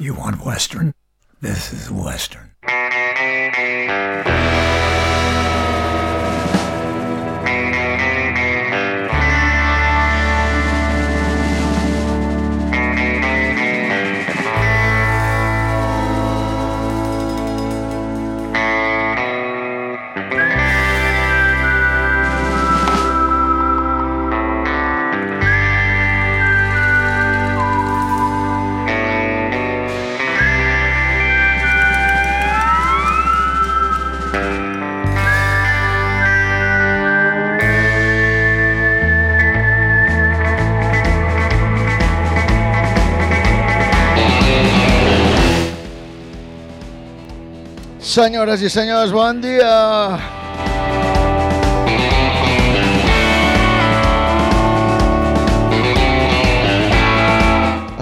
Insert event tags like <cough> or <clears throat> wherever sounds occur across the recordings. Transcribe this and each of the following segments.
You want Western? This is Western. Senyores i senyors, bon dia!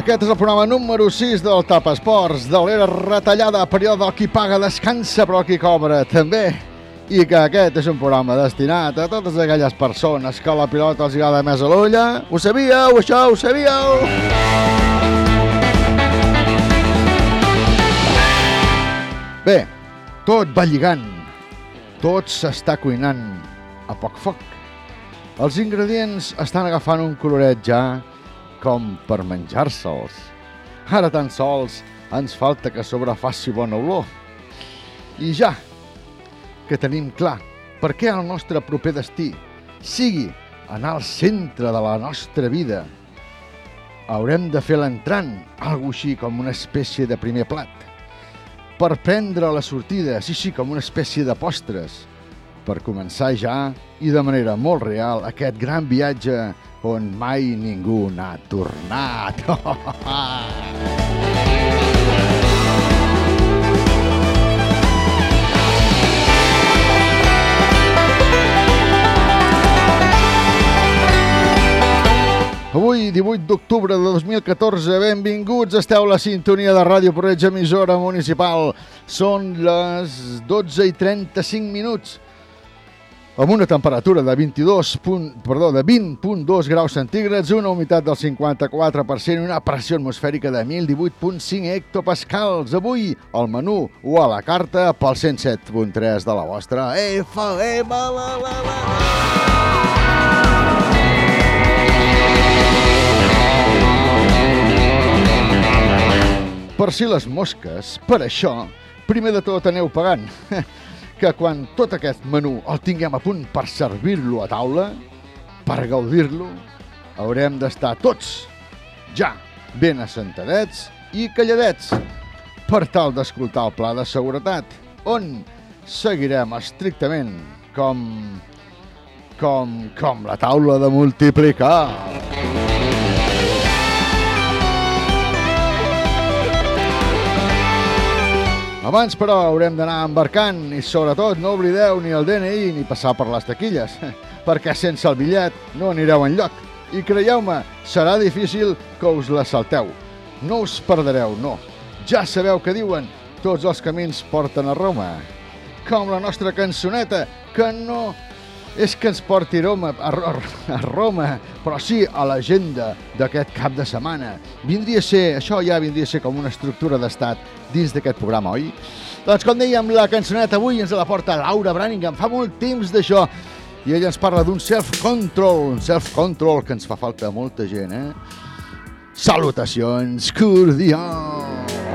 Aquest és el programa número 6 del Tap Esports, de l'era retallada, període del qui paga descansa però qui cobra també. I que aquest és un programa destinat a totes aquelles persones que la pilota els agrada més a l'ulla. Ho sabíeu, això, ho sabíeu? Bé, tot va lligant, tot s'està cuinant a poc foc. Els ingredients estan agafant un coloret ja com per menjar-se'ls. Ara tan sols ens falta que sobre faci bona olor. I ja que tenim clar per què el nostre proper destí sigui anar al centre de la nostra vida, haurem de fer l'entrant, algo així com una espècie de primer plat per prendre la sortida, sí, sí, com una espècie de postres, per començar ja, i de manera molt real, aquest gran viatge on mai ningú n'ha tornat. <laughs> Avui, 18 d'octubre de 2014, benvinguts, esteu a la sintonia de Ràdio Porreig, emissora municipal. Són les 12 i 35 minuts, amb una temperatura de 22 punt, perdó, de 20.2 graus centígrads, una humitat del 54% i una pressió atmosfèrica de 1.018.5 hectopascals. Avui, el menú o a la carta pel 107.3 de la vostra FM. La, la, la, la. Per si les mosques, per això, primer de tot aneu pagant. <laughs> Que quan tot aquest menú el tinguem a punt per servir-lo a taula, per gaudir-lo, haurem d'estar tots ja ben assentadets i calladets per tal d'escoltar el pla de seguretat, on seguirem estrictament com com, com la taula de multiplicar. Abans, però, haurem d'anar embarcant i, sobretot, no oblideu ni el DNI ni passar per les taquilles, <laughs> perquè sense el bitllet no anireu enlloc. I creieu-me, serà difícil que us la salteu. No us perdreu, no. Ja sabeu que diuen, tots els camins porten a Roma. Com la nostra cançoneta, que no és que ens porti Roma, a, a Roma, però sí a l'agenda d'aquest cap de setmana. Vindria a ser, això ja vindria a ser com una estructura d'estat dins d'aquest programa, oi? Doncs com dèiem, la cançoneta avui ens la porta Laura Branningham, fa molt temps d'això, i ella ens parla d'un self-control, un self-control que ens fa falta molta gent, eh? Salutacions cordials!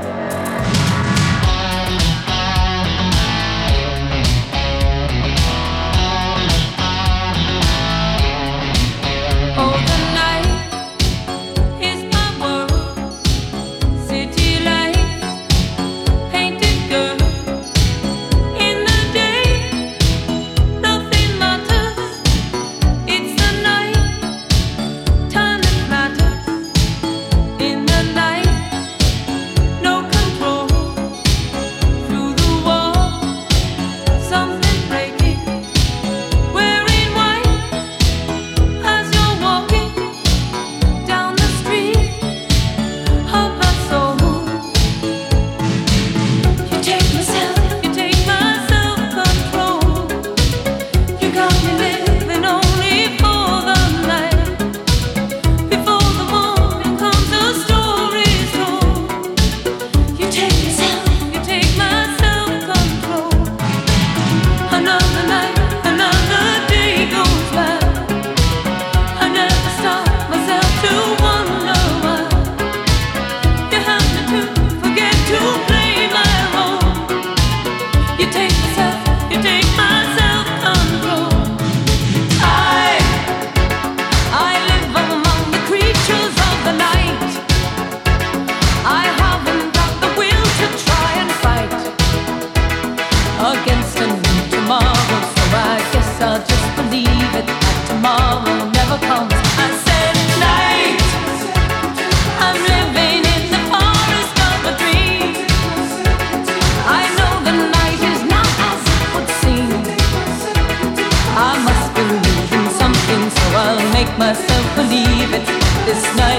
myself believe it. This night.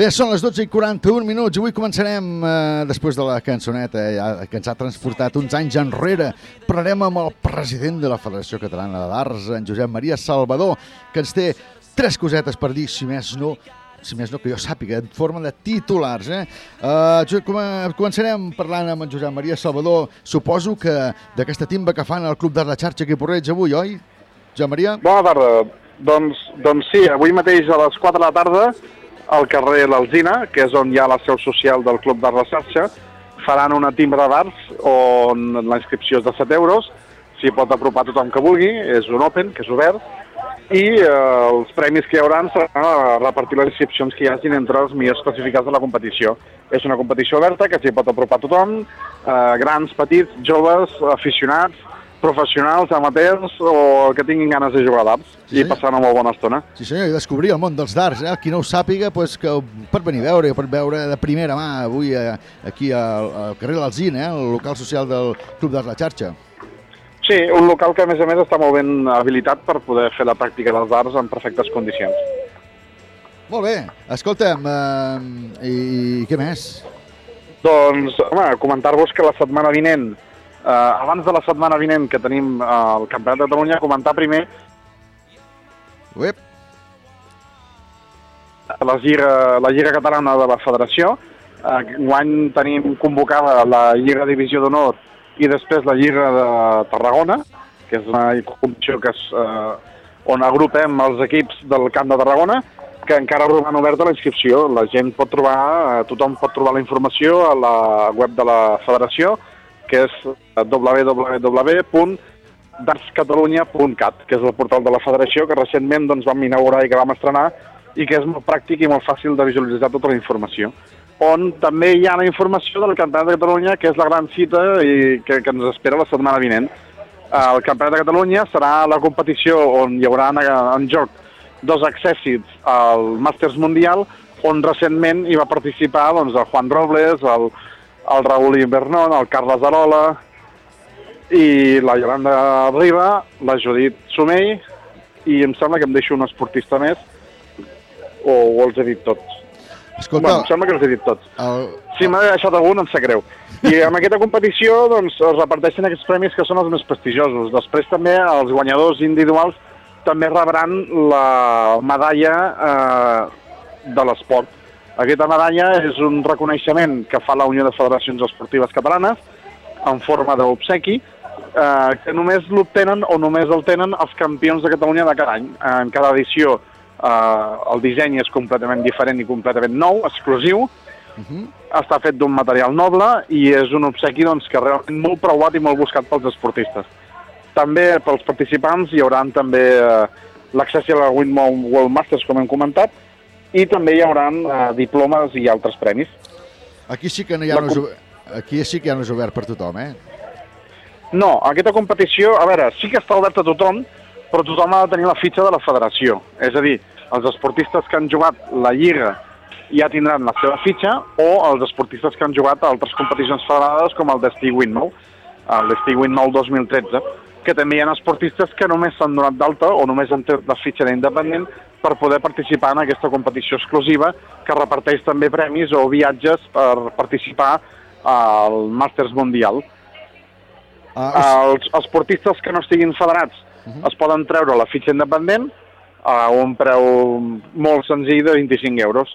Bé, són les 12 i 41 minuts. Avui començarem, eh, després de la cançoneta eh, que ens ha transportat uns anys enrere, parlarem amb el president de la Federació Catalana de d'Arts, en Josep Maria Salvador, que ens té tres cosetes per dir, si més no, si més no que jo sàpiga, en forma de titulars. Eh? Com, començarem parlant amb en Josep Maria Salvador, suposo que d'aquesta timba que fan al Club d'Art La Xarxa a Porreig avui, oi? Josep Maria? Bona tarda. Doncs, doncs sí, avui mateix a les 4 de la tarda al carrer l'Alzina, que és on hi ha la seu social del Club La Xarxa, faran una timbra d'arts on la inscripció és de 7 euros, s'hi pot apropar tothom que vulgui, és un open, que és obert, i eh, els premis que hi haurà seran a repartir les inscripcions que hi hagin entre els millors classificats de la competició. És una competició oberta que s'hi pot apropar tothom, eh, grans, petits, joves, aficionats, professionals, amateurs o que tinguin ganes de jugar a darts Sí, i passar una molt bona estona. Sí senyor, i descobrir el món dels darts, eh? Qui no ho sàpiga, pues, que pot venir a veure, pot veure de primera mà avui eh, aquí al, al carrer de l'Alzina, eh? el local social del Club d'Art La Xarxa. Sí, un local que a més a més està molt ben habilitat per poder fer la pràctica dels darts en perfectes condicions. Molt bé, escolta'm, eh, i, i què més? Doncs, home, comentar-vos que la setmana vinent, eh, abans de la setmana vinent que tenim eh, el Campionat de Catalunya, comentar primer Uep, la Lliga, la Lliga Catalana de la Federació. Eh, Enguany tenim convocada la Lliga Divisió d'Honor i després la Lliga de Tarragona, que és una competició que és, eh, on agrupem els equips del Camp de Tarragona, que encara roman oberta la inscripció. La gent pot trobar, eh, tothom pot trobar la informació a la web de la federació, que és www.dartscatalunya.cat, que és el portal de la federació que recentment doncs, vam inaugurar i que vam estrenar i que és molt pràctic i molt fàcil de visualitzar tota la informació on també hi ha la informació del Campionat de Catalunya, que és la gran cita i que, que ens espera la setmana vinent. El Campionat de Catalunya serà la competició on hi haurà en, joc dos accèssits al Màsters Mundial, on recentment hi va participar doncs, el Juan Robles, el, el Raúl Invernon, el Carles Arola i la Yolanda Riba, la Judit Somell i em sembla que em deixo un esportista més o, o els he dit tots. escolta, Bueno, em sembla que els he dit tots. el, Si m'ha deixat algun, em sap greu. I en aquesta competició doncs, es reparteixen aquests premis que són els més prestigiosos. Després també els guanyadors individuals també rebran la medalla eh, de l'esport. Aquesta medalla és un reconeixement que fa la Unió de Federacions Esportives Catalanes en forma d'obsequi, eh, que només l'obtenen o només el tenen els campions de Catalunya de cada any. En cada edició eh, el disseny és completament diferent i completament nou, exclusiu, està fet d'un material noble i és un obsequi doncs, que realment molt preuat i molt buscat pels esportistes. També pels participants hi haurà també eh, l'accés a la Winmore World Masters, com hem comentat, i també hi haurà eh, diplomes i altres premis. aquí sí que no hi ha La no aquí sí que ja no és obert per tothom, eh? No, aquesta competició, a veure, sí que està oberta a tothom, però tothom ha de tenir la fitxa de la federació. És a dir, els esportistes que han jugat la Lliga ja tindran la seva fitxa o els esportistes que han jugat a altres competicions federades com el Destí Windmill, el Destí Windmill 2013, que també hi ha esportistes que només s'han donat d'alta o només han tret la fitxa d'independent per poder participar en aquesta competició exclusiva que reparteix també premis o viatges per participar al Màsters Mundial. Ah, Els esportistes que no estiguin federats es poden treure la fitxa independent a un preu molt senzill de 25 euros.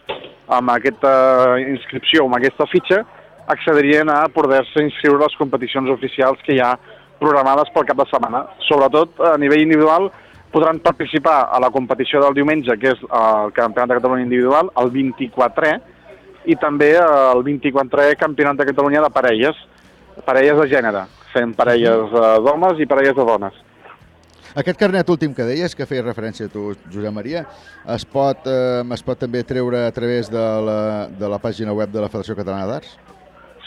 Amb aquesta inscripció, amb aquesta fitxa, accedirien a poder-se inscriure a les competicions oficials que hi ha programades pel cap de setmana. Sobretot, a nivell individual, podran participar a la competició del diumenge, que és el Campionat de Catalunya individual, el 24è, i també el 24è Campionat de Catalunya de parelles, parelles de gènere, fent parelles d'homes i parelles de dones. Aquest carnet últim que deies, que feia referència a tu, Josep Maria, es pot, eh, es pot també treure a través de la, de la pàgina web de la Federació Catalana d'Arts?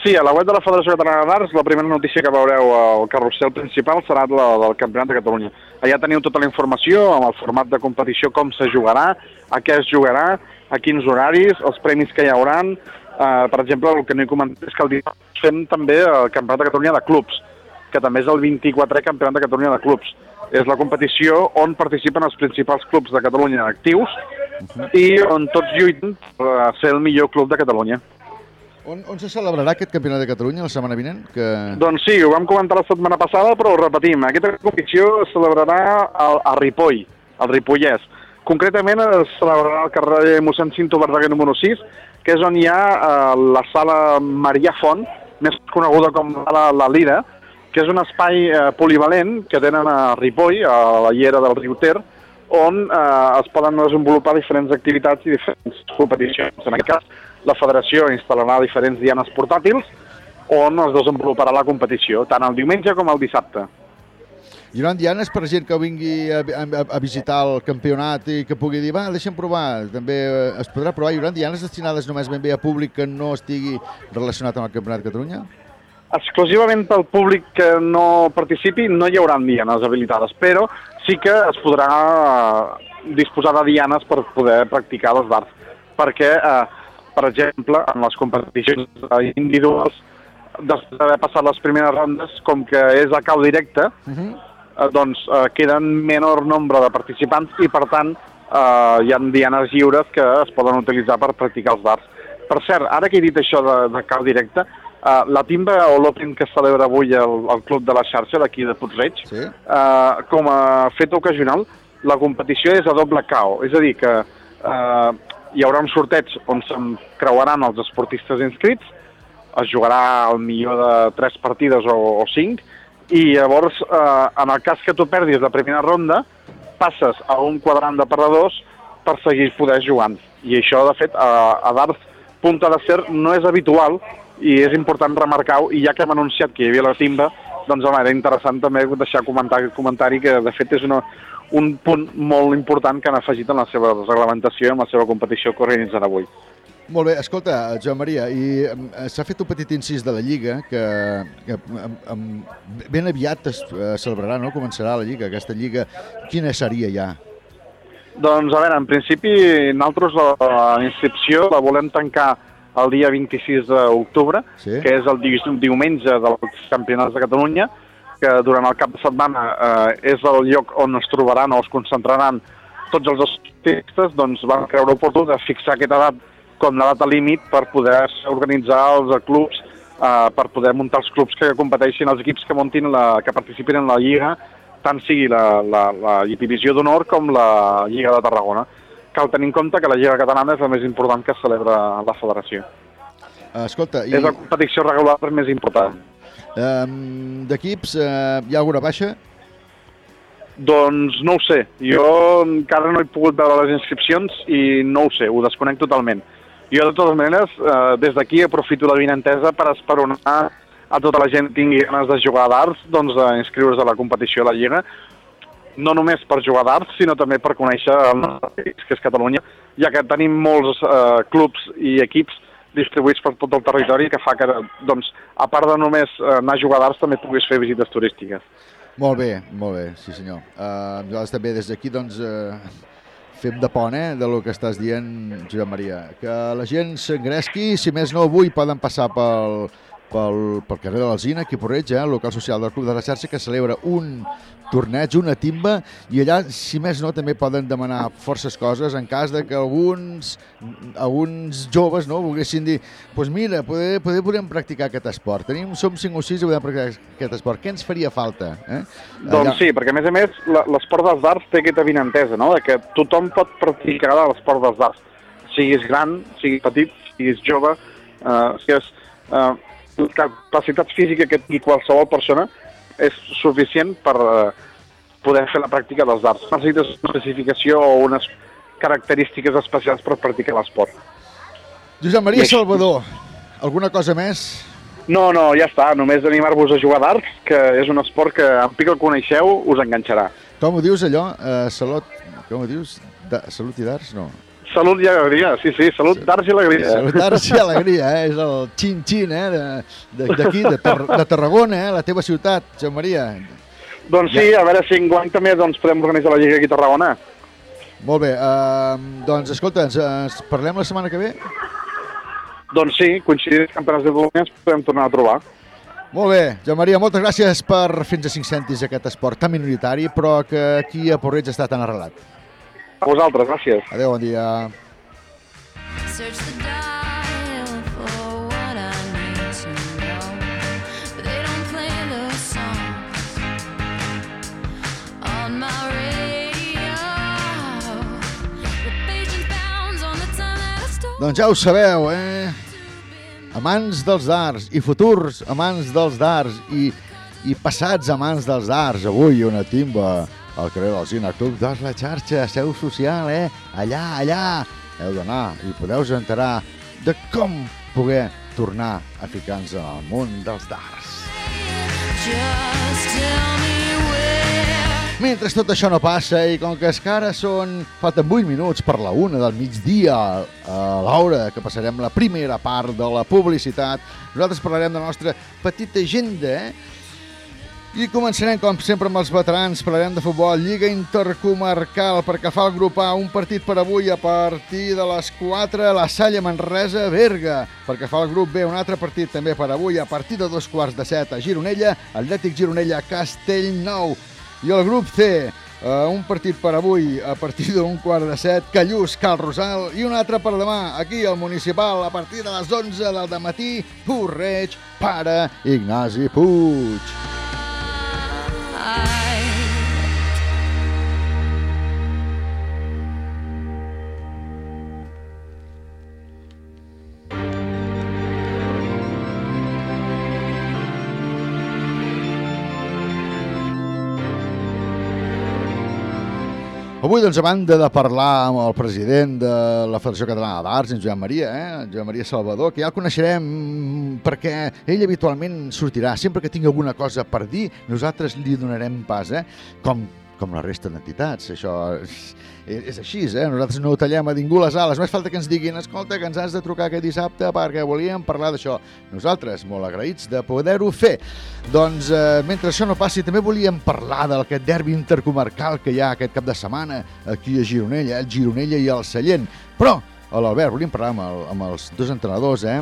Sí, a la web de la Federació Catalana d'Arts, la primera notícia que veureu al carrusel principal serà la del Campionat de Catalunya. Allà teniu tota la informació, amb el format de competició, com se jugarà, a què es jugarà, a quins horaris, els premis que hi hauran. Uh, per exemple, el que no he comentat és que el dilluns fem també el Campionat de Catalunya de Clubs, que també és el 24è Campionat de Catalunya de Clubs. És la competició on participen els principals clubs de Catalunya actius i on tots lluiten per ser el millor club de Catalunya. On, on se celebrarà aquest Campionat de Catalunya la setmana vinent? Que... Doncs sí, ho vam comentar la setmana passada, però ho repetim. Aquesta competició es celebrarà a, a Ripoll, al Ripollès. Concretament es celebrarà al carrer mossèn Cinto Verdaguer número 6, que és on hi ha eh, la sala Maria Font, més coneguda com la, la Lira, que és un espai eh, polivalent que tenen a Ripoll, a la llera del riu Ter, on eh, es poden desenvolupar diferents activitats i diferents competicions. En aquest cas, la federació instal·larà diferents dianes portàtils on es desenvoluparà la competició, tant el diumenge com el dissabte. Hi haurà dianes per gent que vingui a, a, a visitar el campionat i que pugui dir, va, deixa'm provar. També eh, es podrà provar. Hi haurà dianes destinades només ben bé a públic que no estigui relacionat amb el Campionat de Catalunya? Exclusivament pel públic que no participi no hi haurà dianes habilitades, però sí que es podrà eh, disposar de dianes per poder practicar les darts, perquè, eh, per exemple, en les competicions individuals, després d'haver passat les primeres rondes, com que és a cau directe, Uh -huh. eh, doncs eh, queden menor nombre de participants i, per tant, eh, hi ha dianes lliures que es poden utilitzar per practicar els darts. Per cert, ara que he dit això de, de cau directe, eh, la timba o l'Open que celebra avui al, al Club de la Xarxa d'aquí de Puigreig, Sí. eh, com a fet ocasional, la competició és a doble KO, és a dir, que eh, hi haurà un sorteig on se'n creuaran els esportistes inscrits, es jugarà al millor de 3 partides o, o 5, i llavors, eh, en el cas que tu perdis la primera ronda, passes a un quadrant de perdedors per seguir poder jugant. I això, de fet, a, a darts punta de ser no és habitual i és important remarcar-ho, i ja que hem anunciat que hi havia la timba, doncs home, era interessant també deixar comentar aquest comentari que de fet és una, un punt molt important que han afegit en la seva reglamentació i en la seva competició que organitzen avui. Molt bé, escolta, Joan Maria, i eh, s'ha fet un petit incís de la Lliga que, que ben aviat es eh, celebrarà, no? Començarà la Lliga, aquesta Lliga. Quina seria ja? Doncs, a veure, en principi, nosaltres la, la inscripció la volem tancar el dia 26 d'octubre, Sí. que és el di diumenge dels Campionats de Catalunya, que durant el cap de setmana eh, és el lloc on es trobaran o es concentraran tots els esportistes, doncs van creure oportú de fixar aquesta edat com la data límit per poder organitzar els clubs, eh, per poder muntar els clubs que competeixin, els equips que muntin la, que participin en la Lliga, tant sigui la, la, la divisió d'honor com la Lliga de Tarragona. Cal tenir en compte que la Lliga Catalana és la més important que celebra la federació. Escolta, i És la competició regular més important. Eh, d'equips eh, hi ha alguna baixa? Doncs no ho sé. Jo encara no he pogut veure les inscripcions i no ho sé, ho desconec totalment. Jo, de totes maneres, eh, des d'aquí aprofito la vinentesa per esperonar a tota la gent que tingui ganes de jugar a darts, doncs a inscriure's a la competició de la Lliga, no només per jugar a darts, sinó també per conèixer el nostre país, que és Catalunya, ja que tenim molts eh, clubs i equips distribuïts per tot el territori que fa que, doncs, a part de només eh, anar a jugar darts, també puguis fer visites turístiques. Molt bé, molt bé, sí senyor. Uh, nosaltres també des d'aquí doncs, uh, fem de pont, eh, de lo que estàs dient, Josep Maria. Que la gent s'engresqui, si més no avui poden passar pel, pel, pel carrer de l'Alzina, aquí a Porreig, eh, el local social del Club de la Xarxa, que celebra un torneig, una timba, i allà, si més no, també poden demanar forces coses en cas de que alguns, alguns joves no, volguessin dir pues mira, poder, poder podem practicar aquest esport. Tenim, som 5 o 6 i podem practicar aquest esport. Què ens faria falta? Eh? Doncs sí, perquè a més a més l'esport dels darts té aquesta avinentesa, no?, de que tothom pot practicar l'esport dels darts. Siguis gran, siguis petit, siguis jove, eh, siguis, eh, la capacitat física que tingui qualsevol persona és suficient per eh, poder fer la pràctica dels darts. Necessites una especificació o unes característiques especials per practicar l'esport. Josep Maria I Salvador, alguna cosa més? No, no, ja està, només animar-vos a jugar darts, que és un esport que, en pic el coneixeu, us enganxarà. Com ho dius allò? Uh, salut, com ho dius? Da, salut i darts? No. Salut i alegria, sí, sí, salut, darts i alegria. Salut, darts i alegria, eh? És el xin-xin, eh? D'aquí, de, de, Tar de Tarragona, eh? La teva ciutat, Josep Maria. Doncs sí, a veure si enguany també doncs, podem organitzar la Lliga aquí a Tarragona. Molt bé, uh, doncs escolta, ens, ens parlem la setmana que ve? Doncs sí, coincidint els campionats de Catalunya ens podem tornar a trobar. Molt bé, Josep Maria, moltes gràcies per fins a 5 cèntims aquest esport tan minoritari, però que aquí a Porreig està tan arrelat. A vosaltres, gràcies. Adéu, bon dia. Search the dial for what I need to know, but they don't play those songs on my radio. The page bounds on the time that I stole. Doncs ja ho sabeu, eh? Amants dels darts i futurs amants dels darts i, i passats amants dels darts. Avui una timba al carrer del Cine Club de la xarxa, seu social, eh? Allà, allà. Heu d'anar i podeu enterar de com poder tornar a ficar-nos el món dels darts. Mentre tot això no passa i com que encara són... falten 8 minuts per la una del migdia a l'hora que passarem la primera part de la publicitat, nosaltres parlarem de la nostra petita agenda, eh? I començarem, com sempre, amb els veterans. Parlarem de futbol, Lliga Intercomarcal, perquè fa el grup A un partit per avui a partir de les 4, la Salle Manresa, Berga. Perquè fa el grup B un altre partit també per avui a partir de dos quarts de set a Gironella, Atlètic Gironella, Castellnou. I el grup C, Uh, un partit per avui a partir d'un quart de set, Callús, Cal Rosal i un altre per demà, aquí al Municipal a partir de les 11 del matí Porreig, Pare Ignasi Puig. I Avui, doncs, a banda de parlar amb el president de la Federació Catalana d'Arts, en Joan Maria, eh? en Joan Maria Salvador, que ja el coneixerem perquè ell habitualment sortirà. Sempre que tingui alguna cosa per dir, nosaltres li donarem pas, eh? com, com la resta d'entitats. Això és, és així, eh? Nosaltres no tallem a ningú les ales. Només falta que ens diguin, escolta, que ens has de trucar aquest dissabte perquè volíem parlar d'això. Nosaltres, molt agraïts de poder-ho fer. Doncs, eh, mentre això no passi, també volíem parlar d'aquest derbi intercomarcal que hi ha aquest cap de setmana aquí a Gironella, el Gironella i el Sallent. Però, a l'Albert, volíem parlar amb, el, amb els dos entrenadors, eh?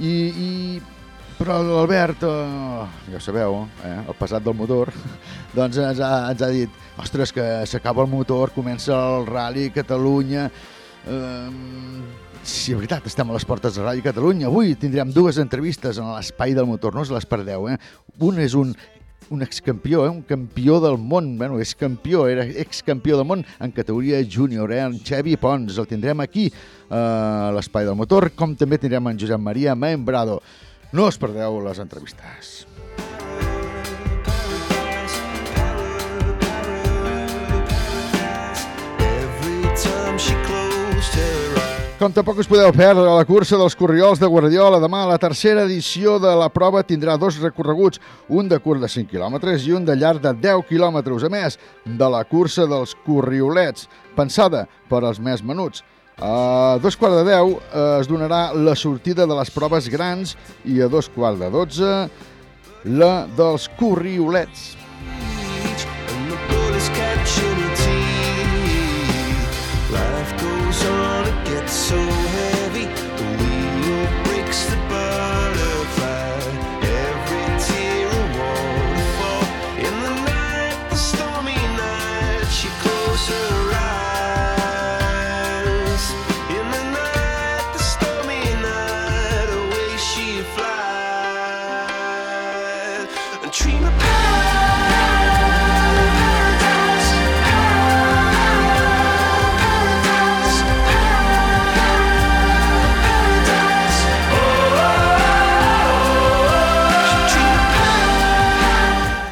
I, i però l'Albert, eh, ja sabeu, eh, el passat del motor, <laughs> doncs ens ha, ens ha dit, ostres, que s'acaba el motor, comença el Rally Catalunya, eh, sí, veritat, estem a les portes del Rally Catalunya. Avui tindrem dues entrevistes en l'espai del motor, no us les perdeu, eh? Un és un un excampió, eh? un campió del món, bueno, és campió, era excampió del món en categoria júnior, eh? en Xevi Pons, el tindrem aquí eh, a l'espai del motor, com també tindrem en Josep Maria Membrado. No us perdeu les entrevistes. Com tampoc us podeu perdre la cursa dels Corriols de Guardiola. Demà la tercera edició de la prova tindrà dos recorreguts, un de curt de 5 quilòmetres i un de llarg de 10 quilòmetres, a més de la cursa dels Corriolets, pensada per als més menuts. A dos quarts de 10 eh, es donarà la sortida de les proves grans i a dos quarts de 12 la dels Corriolets.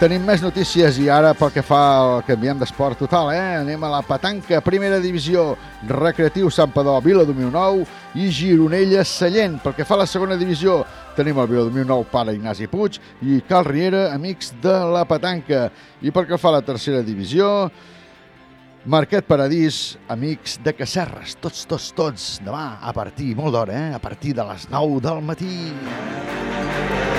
Tenim més notícies i ara pel que fa al canviem d'esport total, eh? Anem a la petanca, primera divisió, recreatiu Santpedor, Vila 2009 i Gironella Sallent. Pel que fa a la segona divisió, tenim el Vila 2009 pare Ignasi Puig i Cal Riera, amics de la petanca. I pel que fa a la tercera divisió, Marquet Paradís, amics de Casserres, tots, tots, tots, demà a partir, molt d'hora, eh? a partir de les 9 del matí. So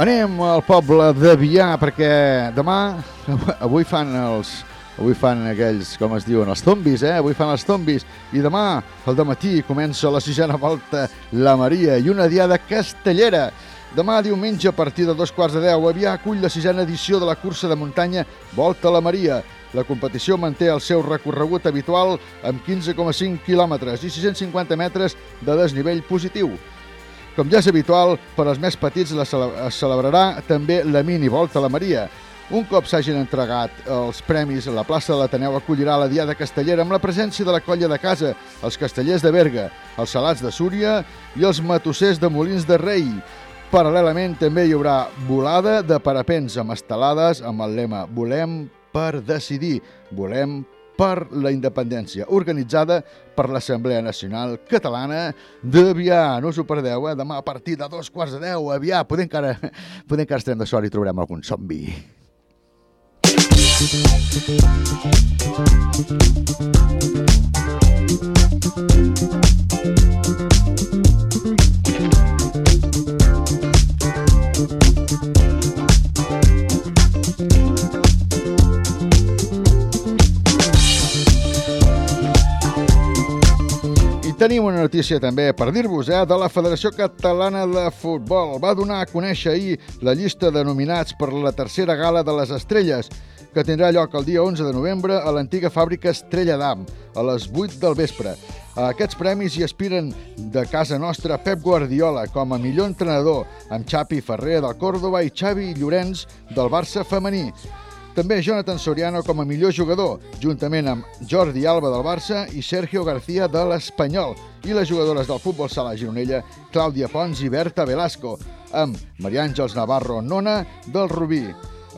Anem al poble de Vià perquè demà, <laughs> avui fan els avui fan aquells, com es diuen, els zombis, eh? Avui fan els zombis. I demà, al matí comença la sisena volta la Maria i una diada castellera. Demà, diumenge, a partir de dos quarts de deu, Avià acull la sisena edició de la cursa de muntanya Volta a la Maria. La competició manté el seu recorregut habitual amb 15,5 quilòmetres i 650 metres de desnivell positiu. Com ja és habitual, per als més petits la cele es celebrarà també la mini volta a la Maria. Un cop s'hagin entregat els premis, la plaça de l'Ateneu acollirà la Diada Castellera amb la presència de la colla de casa, els castellers de Berga, els salats de Súria i els matossers de Molins de Rei. Paral·lelament també hi haurà volada de parapents amb estelades amb el lema Volem per decidir, volem per la independència, organitzada per l'Assemblea Nacional Catalana d'Avià. No us ho perdeu, eh? Demà a partir de dos quarts de deu, Avià. Podem encara, podem encara estem de sort i trobarem algun zombi. Tenim una notícia també per dir-vos, eh, de la Federació Catalana de Futbol. Va donar a conèixer ahir la llista de nominats per la tercera gala de les estrelles, que tindrà lloc el dia 11 de novembre a l'antiga fàbrica Estrella d'Am, a les 8 del vespre. A aquests premis hi aspiren de casa nostra Pep Guardiola com a millor entrenador, amb Xapi Ferrer del Córdoba i Xavi Llorenç del Barça femení. També Jonathan Soriano com a millor jugador, juntament amb Jordi Alba del Barça i Sergio García de l'Espanyol, i les jugadores del futbol sala Gironella, Clàudia Pons i Berta Velasco, amb Maria Àngels Navarro Nona del Rubí.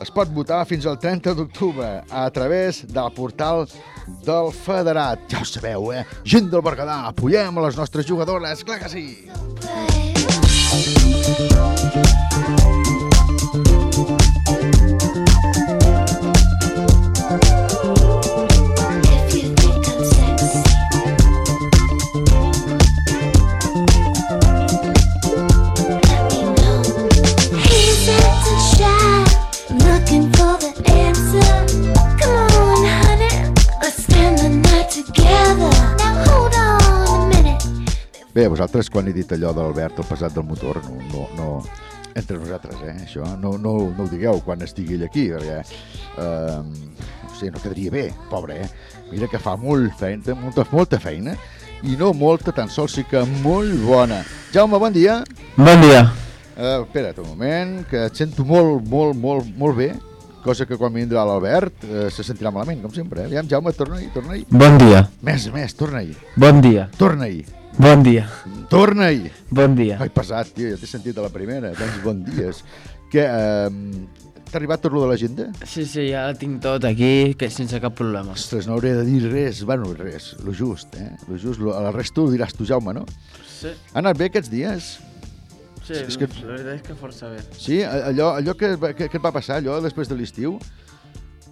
Es pot votar fins al 30 d'octubre a través del portal del Federat. Ja ho sabeu, eh? Gent del Berguedà, apoyem a les nostres jugadores, clar que sí! If Bé, vosaltres quan he dit allò d'Albert, el pesat del motor, no, no, no, entre nosaltres, eh, això, no, no, no ho digueu quan estigui ell aquí, perquè, eh, no sé, no quedaria bé, pobre, eh? Mira que fa molt feina, molta, molta feina, i no molta, tan sols sí que molt bona. Jaume, bon dia. Bon dia. Uh, espera't un moment, que et sento molt, molt, molt, molt bé, cosa que quan vindrà l'Albert uh, se sentirà malament, com sempre. Eh? Aviam, Jaume, torna-hi, torna-hi. Bon dia. Més, més, torna-hi, Bon dia. torna-hi, Bon dia. torna-hi. Bon dia. Ai, pesat, tio, ja t'he sentit a la primera. Doncs bon dies. Què, eh, t'ha arribat tot lo de l'agenda? Sí, sí, ja tinc tot aquí, que sense cap problema. Ostres, no hauré de dir res. Bueno, res, lo just, eh? Lo just, lo, la resta ho diràs tu, Jaume, no? Sí, Ha anat bé aquests dies? Sí, És que- la veritat és que força bé. Sí? Allò, allò que, que, que et va passar, allò després de l'estiu?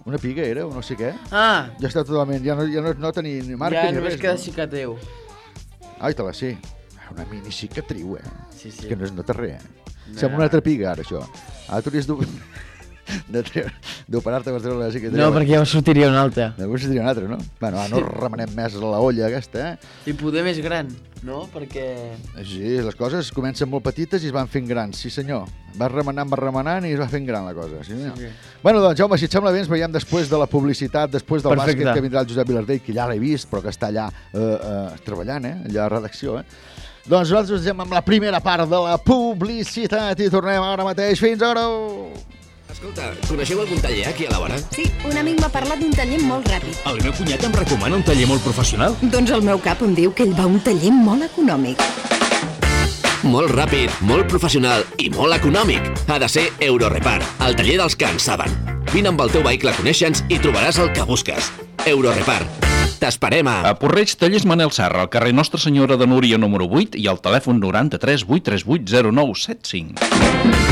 Una piga era, o no sé què? Ah, Ja està totalment, ja no, ja no es nota ni, ni marca ja ni només res. queda no? cicatriu. Ai, te la sé. Una mini cicatriu, eh? Sí, sí. Que no es nota res. Eh? No. Sembla una altra piga, ara, això. Ara t'hauries tre... d'operar-te per treure la sí que No, perquè ja sortiria un altre. Llavors seria un altre, no? Bueno, va, no remenem més la olla aquesta, eh? I poder més gran, no? Perquè... Sí, les coses comencen molt petites i es van fent grans, sí senyor. Va remenant, va remenant i es va fent gran la cosa, sí senyor. Sí. Bueno, doncs, Jaume, si et sembla bé, ens veiem després de la publicitat, després del Perfecte. bàsquet, que vindrà el Josep Vilardell, que ja l'he vist, però que està allà eh, eh, treballant, eh? allà a redacció, eh? Doncs nosaltres ens anem amb la primera part de la publicitat i tornem ara mateix. Fins ara! Escolta, coneixeu algun taller aquí a la vora? Sí, un amic m'ha parlat d'un taller molt ràpid. El meu cunyat em recomana un taller molt professional. Doncs el meu cap em diu que ell va a un taller molt econòmic. Molt ràpid, molt professional i molt econòmic. Ha de ser Eurorepar, el taller dels que en saben. Vine amb el teu vehicle a conèixer-nos i trobaràs el que busques. Eurorepar. T'esperem a... A Porreig, tallers Manel Serra, al carrer Nostra Senyora de Núria número 8 i al telèfon 93 838 0975.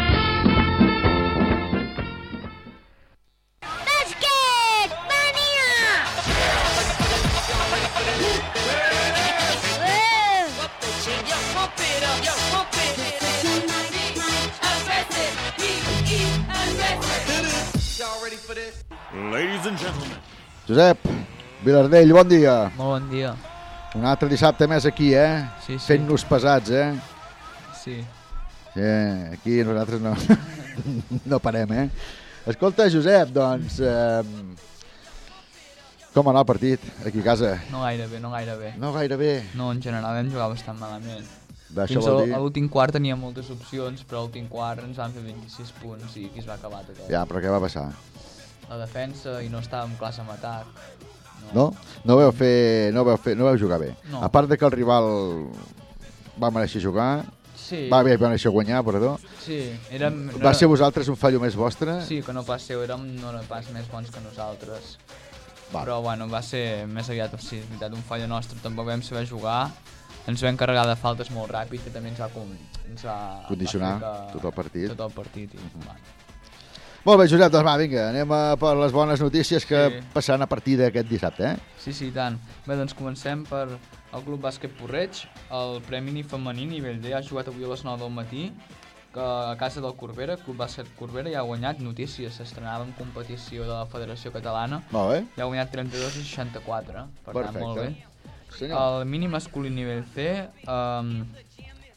Ladies and gentlemen. Josep, Vilardell, bon dia. Molt bon dia. Un altre dissabte més aquí, eh? Sí, sí. Fent-nos pesats, eh? Sí. Sí, aquí nosaltres no, <laughs> no parem, eh? Escolta, Josep, doncs... Eh, com anar el partit aquí a casa? No gaire bé, no gaire bé. No gaire bé. No, en general vam jugar bastant malament. Va, això Fins a dir... a l'últim quart tenia moltes opcions, però a l'últim quart ens van fer 26 punts i aquí es va acabar tot. Ja, però què va passar? La defensa i no estàvem clars en atac. No? No veu fer... No veu, fer, no veu jugar bé. No. A part de que el rival va mereixer jugar, Sí. va bé, va mereixer guanyar, perdó. Sí, érem... no Va ser vosaltres un fallo més vostre? Sí, que no pas seu, érem no pas més bons que nosaltres. Va. Però bueno, va ser més aviat, sí, és veritat, un fallo nostre. Tampoc vam saber jugar. Ens vam carregar de faltes molt ràpid, que també ens va, com, ens va Condicionar tot el partit. Tot el partit. I, bueno. Molt bé, Josep, doncs va, vinga, anem a per les bones notícies que Sí. passaran a partir d'aquest dissabte, eh? Sí, sí, i tant. Bé, doncs comencem per el Club Bàsquet Porreig. El Premi femení nivell D ha jugat avui a les 9 del matí que a casa del Corbera, Club Bàsquet Corbera, ja ha guanyat notícies. S'estrenava en competició de la Federació Catalana. Molt bé. Ja ha guanyat 32 a 64, per tant, molt bé. Senyor. El mínim masculí nivell C um,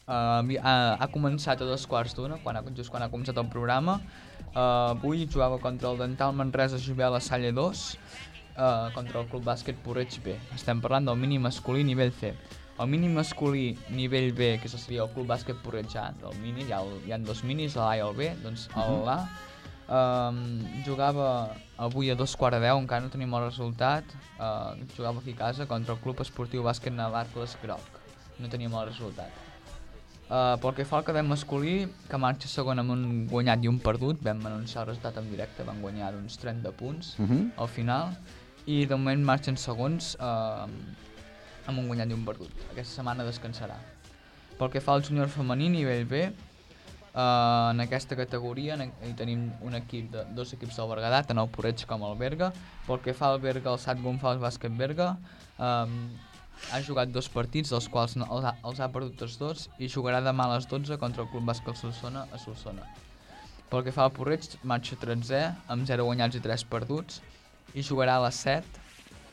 uh, ha, ha començat a dos quarts d'una, quan ha, just quan ha començat el programa. Uh, avui jugava contra el Dental Manresa Jubel a Salle 2, uh, contra el Club Bàsquet Porreig B. Estem parlant del mínim masculí nivell C. El mínim masculí nivell B, que seria el Club Bàsquet Porreig A, del mini, hi ha, el, hi ha dos minis, l'A i el B, doncs el Mhm. A um, jugava avui a dos quarts de deu, encara no tenim el resultat, uh, jugava aquí a casa contra el Club Esportiu Bàsquet Navarcles Groc. No teníem el resultat. Uh, pel que fa al cadet masculí, que marxa segon amb un guanyat i un perdut, vam anunciar el resultat en directe, van guanyar uns 30 punts Mhm. al final, i de moment marxen segons uh, amb un guanyat i un perdut. Aquesta setmana descansarà. Pel que fa al júnior femení, nivell B, uh, en aquesta categoria en, hi tenim un equip de, dos equips del Berguedà, tant el Porreig com el Berga. Pel que fa al Berga, el Sat Gonfals Bàsquet Berga, um, ha jugat dos partits, dels quals no, els, ha, els ha perdut tots dos, i jugarà demà a les 12 contra el Club Bàsquet Solsona a Solsona. Pel que fa al Porreig, marxa 13è, amb 0 guanyats i 3 perduts, i jugarà a les 7.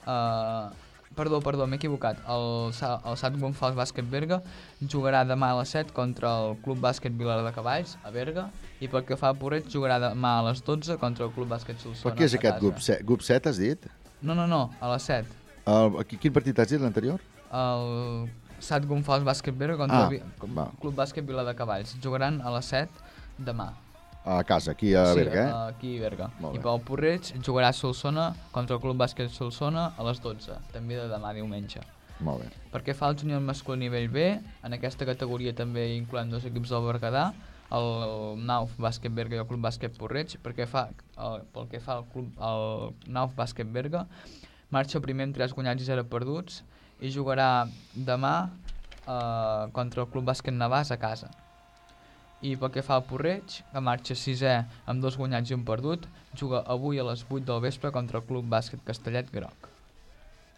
Uh, perdó, perdó, m'he equivocat. El, el Sat Gonfals Bàsquet Berga jugarà demà a les 7 contra el Club Bàsquet Vilar de Cavalls, a Berga, i pel que fa al Porreig, jugarà demà a les 12 contra el Club Bàsquet Solsona. Però què és a aquest grup 7? Grup 7 has dit? No, no, no, a les 7. El, quin partit has dit, l'anterior? El Sat Gonfals Bàsquet Berga contra Ah, el va. Club Bàsquet Vila de Cavalls. Jugaran a les 7 demà. A casa, aquí a sí, Berga, eh? aquí a Berga. I pel Porreig jugarà Solsona contra el Club Bàsquet Solsona a les 12, també de demà diumenge. Molt bé. Perquè fa el júnior masculí nivell B, en aquesta categoria també incloent dos equips del Berguedà, el, el Nauf Bàsquet Berga i el Club Bàsquet Porreig, perquè fa, el, pel que fa al club, el Nauf Bàsquet Berga, marxa primer amb 3 guanyats i 0 perduts i jugarà demà eh, contra el Club Bàsquet Navàs a casa. I pel que fa al Porreig, que marxa sisè amb dos guanyats i un perdut, juga avui a les 8 del vespre contra el Club Bàsquet Castellet Groc.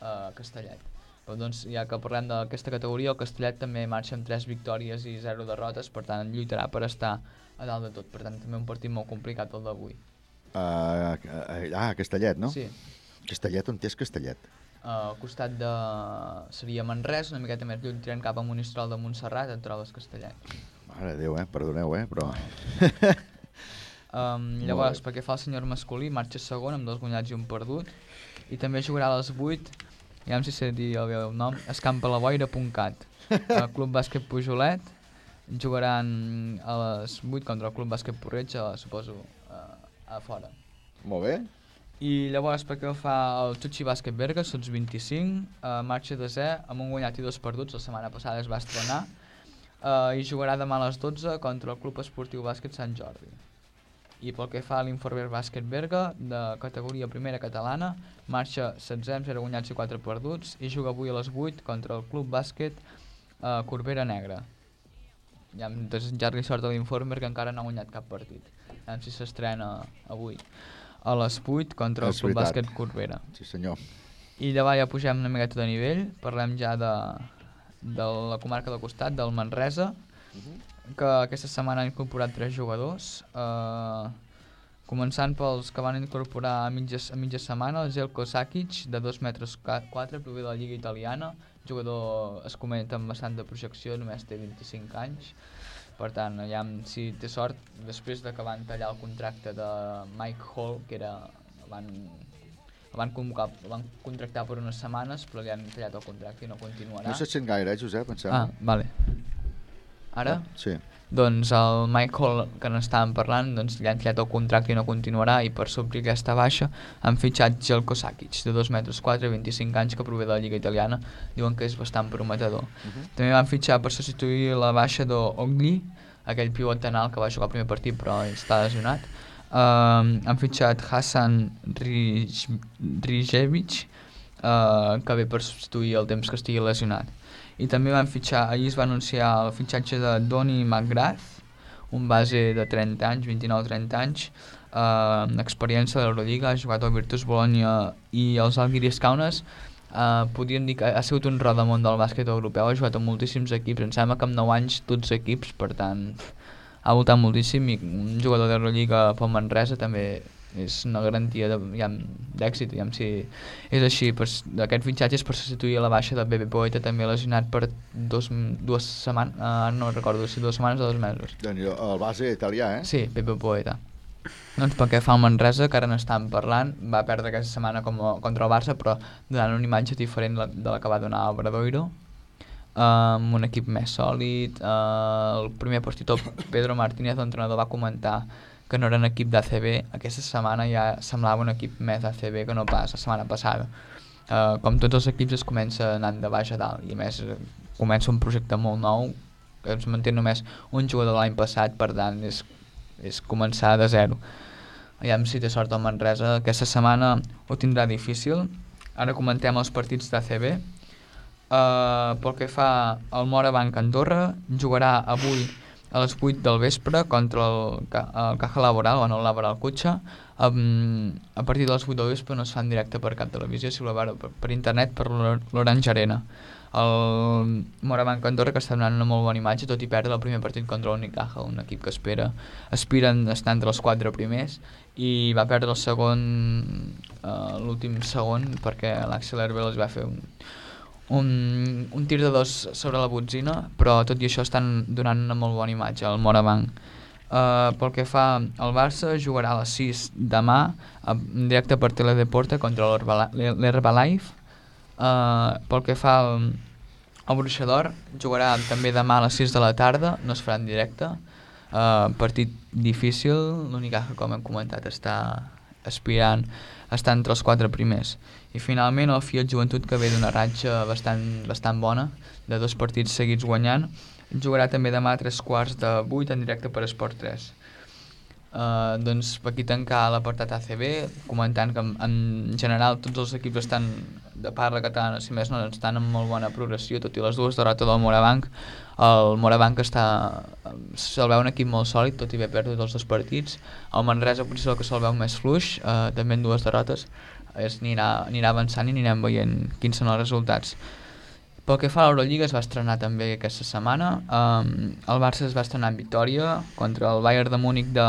Uh, Castellet. Però doncs, ja que parlem d'aquesta categoria, el Castellet també marxa amb 3 victòries i 0 derrotes, per tant lluitarà per estar a dalt de tot. Per tant, també un partit molt complicat el d'avui. Uh, ah, Castellet, no? Sí. Castellet, on és Castellet? Uh, al costat de... seria Manresa, una miqueta més lluny, tirant cap a Monistrol de Montserrat, et trobes Castellet. Mare de Déu, eh? Perdoneu, eh? Però... <laughs> Um, llavors, pel que fa al senyor masculí, marxa segon amb dos guanyats i un perdut. I també jugarà a les 8, ja no sé si dir el meu nom, escampalaboira.cat. El <laughs> Club Bàsquet Pujolet jugaran a les 8 contra el Club Bàsquet Porreig, a, suposo, a, a fora. Molt bé. I llavors, pel que fa al Xuxi Bàsquet Berga, sots 25, uh, marxa de Z amb un guanyat i dos perduts, la setmana passada es va estrenar, uh, i jugarà demà a les 12 contra el Club Esportiu Bàsquet Sant Jordi. I pel que fa a l'Informer Bàsquet Berga, de categoria primera catalana, marxa 16 amb 0 guanyats i 4 perduts i juga avui a les 8 contra el Club Bàsquet uh, Corbera Negra. Ja hem desitjat-li sort a l'Informer que encara no ha guanyat cap partit. Ja si s'estrena avui a les 8 contra el És Club veritat. Bàsquet Corbera. Sí, senyor. I llavors ja pugem una miqueta de nivell, parlem ja de, de la comarca del costat, del Manresa, que aquesta setmana han incorporat tres jugadors, eh, començant pels que van incorporar a mitja, a mitja setmana, el Zelko Sakic, de 2 metres 4, prové de la Lliga Italiana, jugador es comenta amb bastanta projecció, només té 25 anys, per tant, ja si té sort, després de que van tallar el contracte de Mike Hall, que era... Van, el van, convocar, el van contractar per unes setmanes, però li han tallat el contracte i no continuarà. No se sent gaire, eh, Josep, em Ah, sembla. vale. Ara? Sí. Doncs el Mike Hall, que n'estàvem parlant, doncs li han tallat el contracte i no continuarà i per suplir aquesta baixa han fitxat Jelko Sakic, de 2 metres 4 i 25 anys, que prové de la Lliga Italiana. Diuen que és bastant prometedor. També van fitxar per substituir la baixa d'Ogli, aquell pivot tenal que va jugar el primer partit però està lesionat. Um, han fitxat Hassan Rij- Rijevic, uh, que ve per substituir el temps que estigui lesionat. I també van fitxar, ahir es va anunciar el fitxatge de Donny McGrath, un base de 30 anys, 29-30 anys, eh, amb experiència de l'Eurolliga, ha jugat al Virtus Bologna i els Algiris Kaunas, eh, podríem dir que ha sigut un rodamont del bàsquet europeu, ha jugat a moltíssims equips, em sembla que amb 9 anys tots equips, per tant ha voltat moltíssim i un jugador de l'Eurolliga pel Manresa també és una garantia d'èxit, ja, si és així, pues, aquest fitxatge és per substituir la baixa de Bebe Poeta també lesionat per dos, dues setmanes, uh, no recordo si dues setmanes o dos mesos. nhi el base italià, eh? Sí, Pepe Poeta. Doncs pel que fa al Manresa, que ara n'estàvem parlant, va perdre aquesta setmana com a, contra el Barça, però donant una imatge diferent la- de la que va donar el Bradoiro, amb un equip més sòlid. Uh, el primer partit, Pedro Martínez, l'entrenador, va comentar que no era un equip d'ACB. Aquesta setmana ja semblava un equip més d'ACB que no pas la setmana passada. Uh, com tots els equips es comença anant de baix a dalt i a més eh, comença un projecte molt nou que es manté només un jugador de l'any passat, per tant és, és començar de zero. Aviam si té sort el Manresa, aquesta setmana ho tindrà difícil. Ara comentem els partits d'ACB. Uh, pel que fa al Morabanc Andorra, jugarà avui a les 8 del vespre contra el, Ca- el Caja Laboral, o no Laboral Cutxa. Um, a partir de les 8 del vespre no es fa en directe per cap televisió, si voleu veure per, per internet per l'Or- l'Orange Arena. El Morabanc Andorra que està donant una molt bona imatge, tot i perdre el primer partit contra l'Unicaja, un equip que espera, aspiren a estar entre els quatre primers, i va perdre el segon, uh, l'últim segon, perquè l'Axel Herbel es va fer un, un, un tir de dos sobre la botzina, però tot i això estan donant una molt bona imatge al Morabanc. Uh, pel que fa al Barça, jugarà a les 6 demà, en directe per Teledeporte contra l'Herbalife. Uh, pel que fa al, al Bruixador, jugarà també demà a les 6 de la tarda, no es farà en directe. Uh, partit difícil, l'Unicaja, com hem comentat, està aspirant a estar entre els quatre primers. I finalment el Fiat Joventut, que ve d'una ratxa bastant, bastant bona, de dos partits seguits guanyant, jugarà també demà a tres quarts de vuit en directe per Esport 3. Uh, doncs aquí tancar l'apartat ACB comentant que en, en general tots els equips estan de parla catalana si més no estan en molt bona progressió tot i les dues derrotes del Morabanc. El Morabanc està se'l veu un equip molt sòlid tot i haver perdut els dos partits. El Manresa potser és el que se'l veu més fluix uh, també en dues derrotes es anirà, anirà avançant i anirem veient quins són els resultats pel que fa a l'Eurolliga es va estrenar també aquesta setmana. Um, el Barça es va estrenar en victòria contra el Bayern de Múnich de,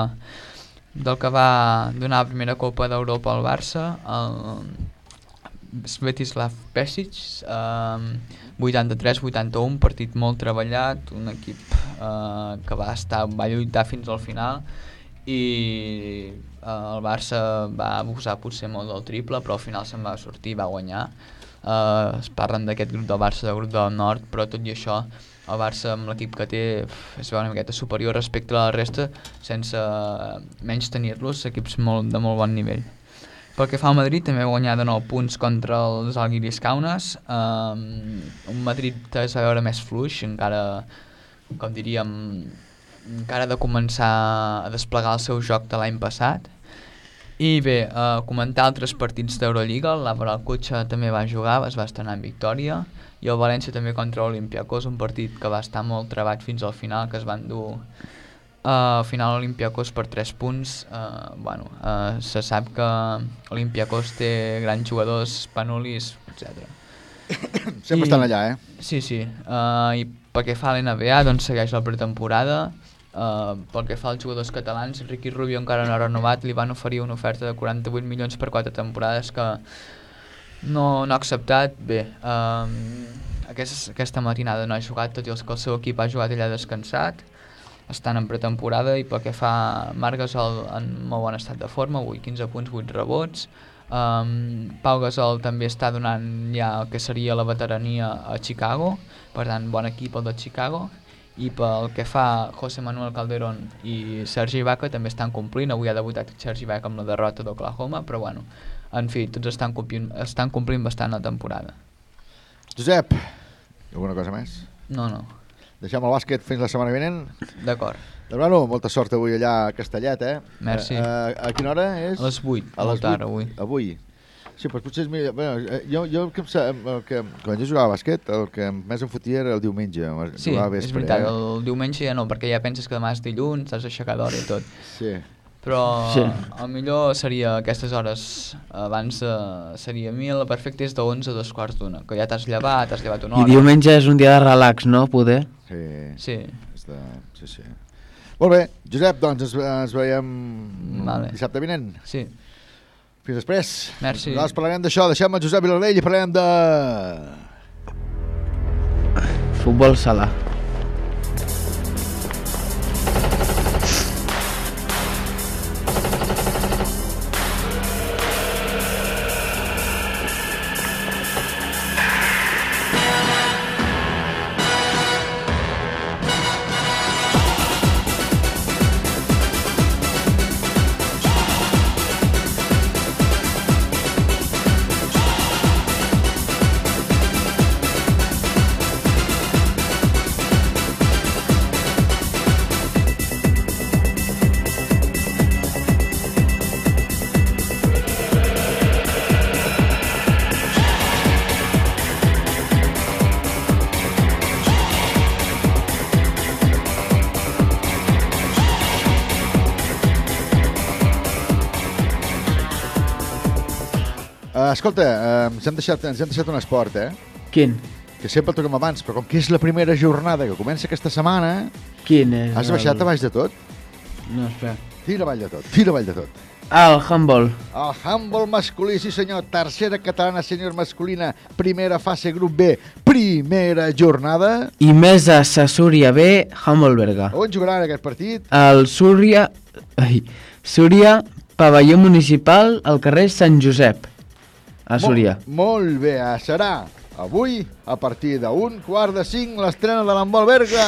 del que va donar la primera Copa d'Europa al Barça, el Svetislav Pesic, um, 83-81, partit molt treballat, un equip uh, que va estar va lluitar fins al final i el Barça va abusar potser molt del triple, però al final se'n va sortir va guanyar. Uh, es parlen d'aquest grup del Barça, del grup del Nord, però tot i això el Barça amb l'equip que té es veu una miqueta superior respecte a la resta sense uh, menys tenir-los equips molt, de molt bon nivell. Pel que fa al Madrid també va guanyar de 9 punts contra els Alguiris Kaunas. Um, un Madrid que es va veure més fluix encara com diríem encara de començar a desplegar el seu joc de l'any passat i bé, uh, comentar altres partits d'Eurolliga, l'Abril Cotxa també va jugar, es va estrenar en victòria, i el València també contra l'Olimpiakos, un partit que va estar molt trebat fins al final, que es van dur uh, al final l'Olimpiakos per 3 punts. Uh, bueno, uh, se sap que l'Olimpiakos té grans jugadors, Panulis, etc. Sempre estan allà, eh? Sí, sí. Uh, I pel que fa a l'NBA, doncs segueix la pretemporada. Uh, pel que fa als jugadors catalans, Ricky Rubio encara no ha renovat, li van oferir una oferta de 48 milions per 4 temporades que no, no ha acceptat. Bé, um, aquesta, aquesta matinada no ha jugat, tot i els que el seu equip ha jugat ha descansat. Estan en pretemporada i pel que fa Marc Gasol en molt bon estat de forma, avui 15 punts, 8 rebots. Um, Pau Gasol també està donant ja el que seria la veterania a Chicago, per tant, bon equip el de Chicago i pel que fa a José Manuel Calderón i Sergi Ibaka també estan complint, avui ha debutat Sergi Ibaka amb la derrota d'Oklahoma, però bueno, en fi, tots estan complint, estan complint bastant la temporada. Josep, alguna cosa més? No, no. Deixem el bàsquet fins la setmana vinent? D'acord. Hermano, molta sort avui allà a Castellet, eh? Merci. Eh, a, a quina hora és? A les 8, A les molt tard, 8, avui. Avui. Sí, però potser és millor... Bueno, eh, jo, jo el que, em el que, quan jo jugava a bàsquet, el que més em fotia era el diumenge. Sí, a és vespre, veritat, eh? el diumenge ja no, perquè ja penses que demà és dilluns, t'has d'aixecar d'hora i tot. Sí. Però Sí. el millor seria aquestes hores abans de... seria a mi la perfecta és de 11 a dos quarts d'una, que ja t'has llevat, t'has llevat una I hora. diumenge és un dia de relax, no? Poder? Sí. Sí. És de... sí, sí. Molt bé, Josep, doncs ens, ens veiem Vale. dissabte vinent. Sí. Fins després. Merci. Nosaltres parlarem d'això, deixem el Josep Vilardell i parlarem de... Futbol sala. Escolta, uh, ens, hem deixat, ens hem deixat un esport, eh? Quin? Que sempre el toquem abans, però com que és la primera jornada que comença aquesta setmana, Quin és? has baixat el... a baix de tot? No, espera. Tira avall de tot, tira avall de tot. Ah, el handball. El handball masculí, sí senyor, tercera catalana sènior masculina, primera fase grup B, primera jornada. I més a sa Súria B, handball Berga. On jugaran aquest partit? El Súria... Ai, Súria, pavelló municipal, al carrer Sant Josep a Súria. Molt, molt bé, serà avui a partir d'un quart de cinc l'estrena de l'Embol Berga.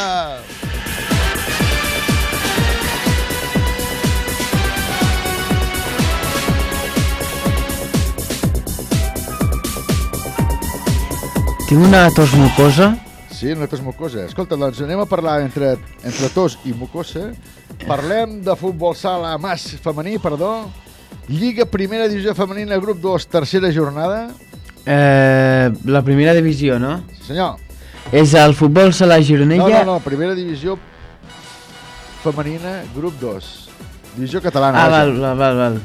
Tinc una tos mucosa. Sí, una tos mucosa. Escolta, doncs anem a parlar entre, entre tos i mucosa. Parlem de futbol sala mas femení, perdó, Lliga Primera Divisió Femenina, grup 2, tercera jornada. Eh, la primera divisió, no? Sí, senyor. És el futbol sala No, Gironella. no, no, Primera Divisió Femenina, grup 2. Divisió catalana. Ah, val, val, val, val.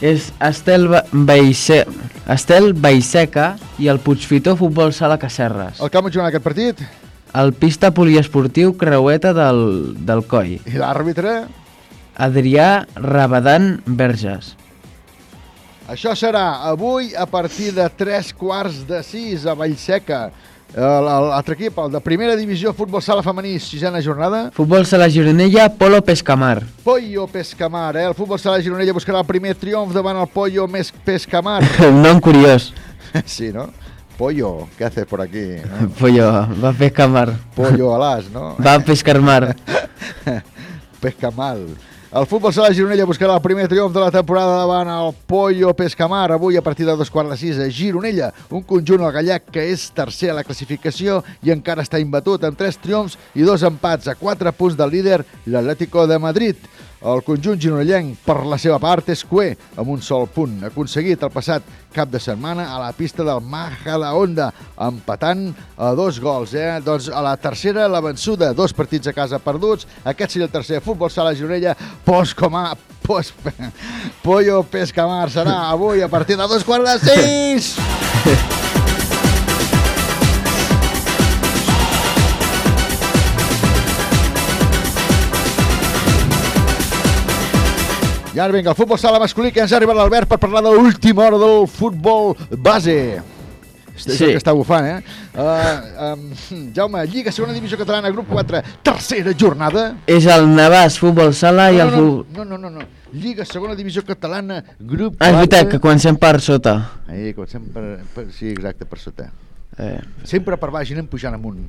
És Estel, Ba- Baise... Estel Baiseca i el Puigfitó Futbol Sala Cacerres. El camp jugant aquest partit? El pista poliesportiu Creueta del, del Coll. I l'àrbitre? Adrià Rabadan Verges. Això serà avui a partir de 3 quarts de 6 a Vallseca. L'altre equip, el de primera divisió, futbol sala femení, sisena jornada. Futbol Sala Gironella, Polo Pescamar. Pollo Pescamar, eh? El futbol sala Gironella buscarà el primer triomf davant el Pollo més Pescamar. <laughs> Un nom curiós. <laughs> Sí, ¿no? Pollo, ¿qué haces por aquí? no? <laughs> Pollo, va a pescamar. Pollo alàs, no? Va a pescar mar. Pesca mal. El futbol sala Gironella buscarà el primer triomf de la temporada davant el Pollo Pescamar. Avui a partir de dos quarts de sis a Gironella. Un conjunt al gallec que és tercer a la classificació i encara està imbatut amb tres triomfs i dos empats a quatre punts del líder, l'Atlético de Madrid. El conjunt gironellenc, per la seva part, és cué, amb un sol punt, aconseguit el passat cap de setmana a la pista del Majadahonda, empatant a dos gols. Eh? Doncs a la tercera, la vençuda, dos partits a casa perduts. Aquest seria el tercer futbol sala Gironella, post com a... Post, <laughs> Pollo Pescamar serà avui a partir de dos quarts de sis. <laughs> I ara vinga, el futbol sala masculí, que ens ha arribat l'Albert per parlar de l'última hora del futbol base. Sí. sí. que està bufant, eh? Uh, um, Jaume, Lliga, segona divisió catalana, grup 4, tercera jornada. És el Navàs Futbol Sala i no, el... no, no, no, no, no. Lliga, segona divisió catalana, grup Ah, és 4. veritat, que comencem per sota. Ahí, comencem per, per, sí, exacte, per sota. Eh. Sempre per baix i anem pujant amunt.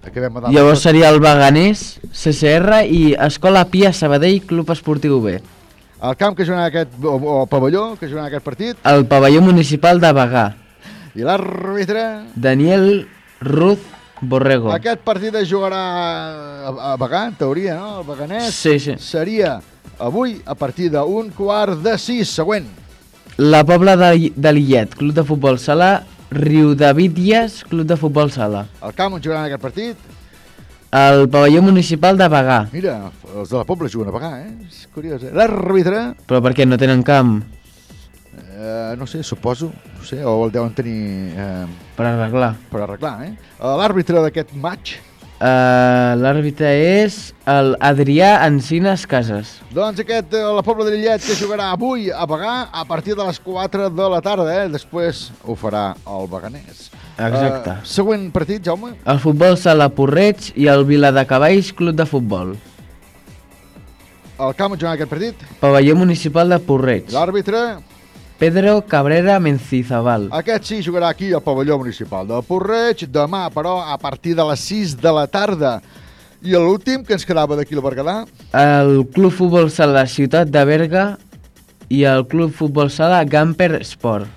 Acabem a dalt. Llavors seria el Beganés, CCR i Escola Pia Sabadell Club Esportiu B. El camp que jugarà aquest, o, o el pavelló que jugarà aquest partit. El pavelló municipal de Bagà. I l'àrbitre... Daniel Ruz Borrego. Aquest partit es jugarà a, a Bagà, en teoria, no? El Beganès. Sí, sí. Seria avui a partir d'un quart de sis. Següent. La Pobla de, de Lillet, Club de Futbol Sala, Riudavídies, Club de Futbol Sala. El camp on jugaran aquest partit. El pavelló municipal de Bagà. Mira, els de la Pobla juguen a Bagà, eh? És curiós, eh? L'àrbitre... Però per què no tenen camp? Eh, no sé, suposo, no sé, o el deuen tenir eh, Per arreglar. per arreglar, eh? Eh, L'àrbitre d'aquest match, Uh, L'àrbitre és el Adrià Encines Casas. doncs aquest, eh, la Pobla de Lillet, que jugarà avui a Bagà a partir de les 4 de la tarda, eh? Després ho farà el Beganès. Exacte. Eh, següent partit, Jaume. El futbol sala Porreig i el Viladecavalls Club de Futbol. El camp on aquest partit. Pavelló municipal de Porreig. L'àrbitre, Pedro Cabrera Mencizabal. aquest sí jugarà aquí al pavelló municipal de Porreig, demà, però, a partir de les 6 de la tarda. I l'últim, que ens quedava d'aquí al Berguedà, El Club Futbol Sala Ciutat de Berga i el Club Futbol Sala Gamper Sport.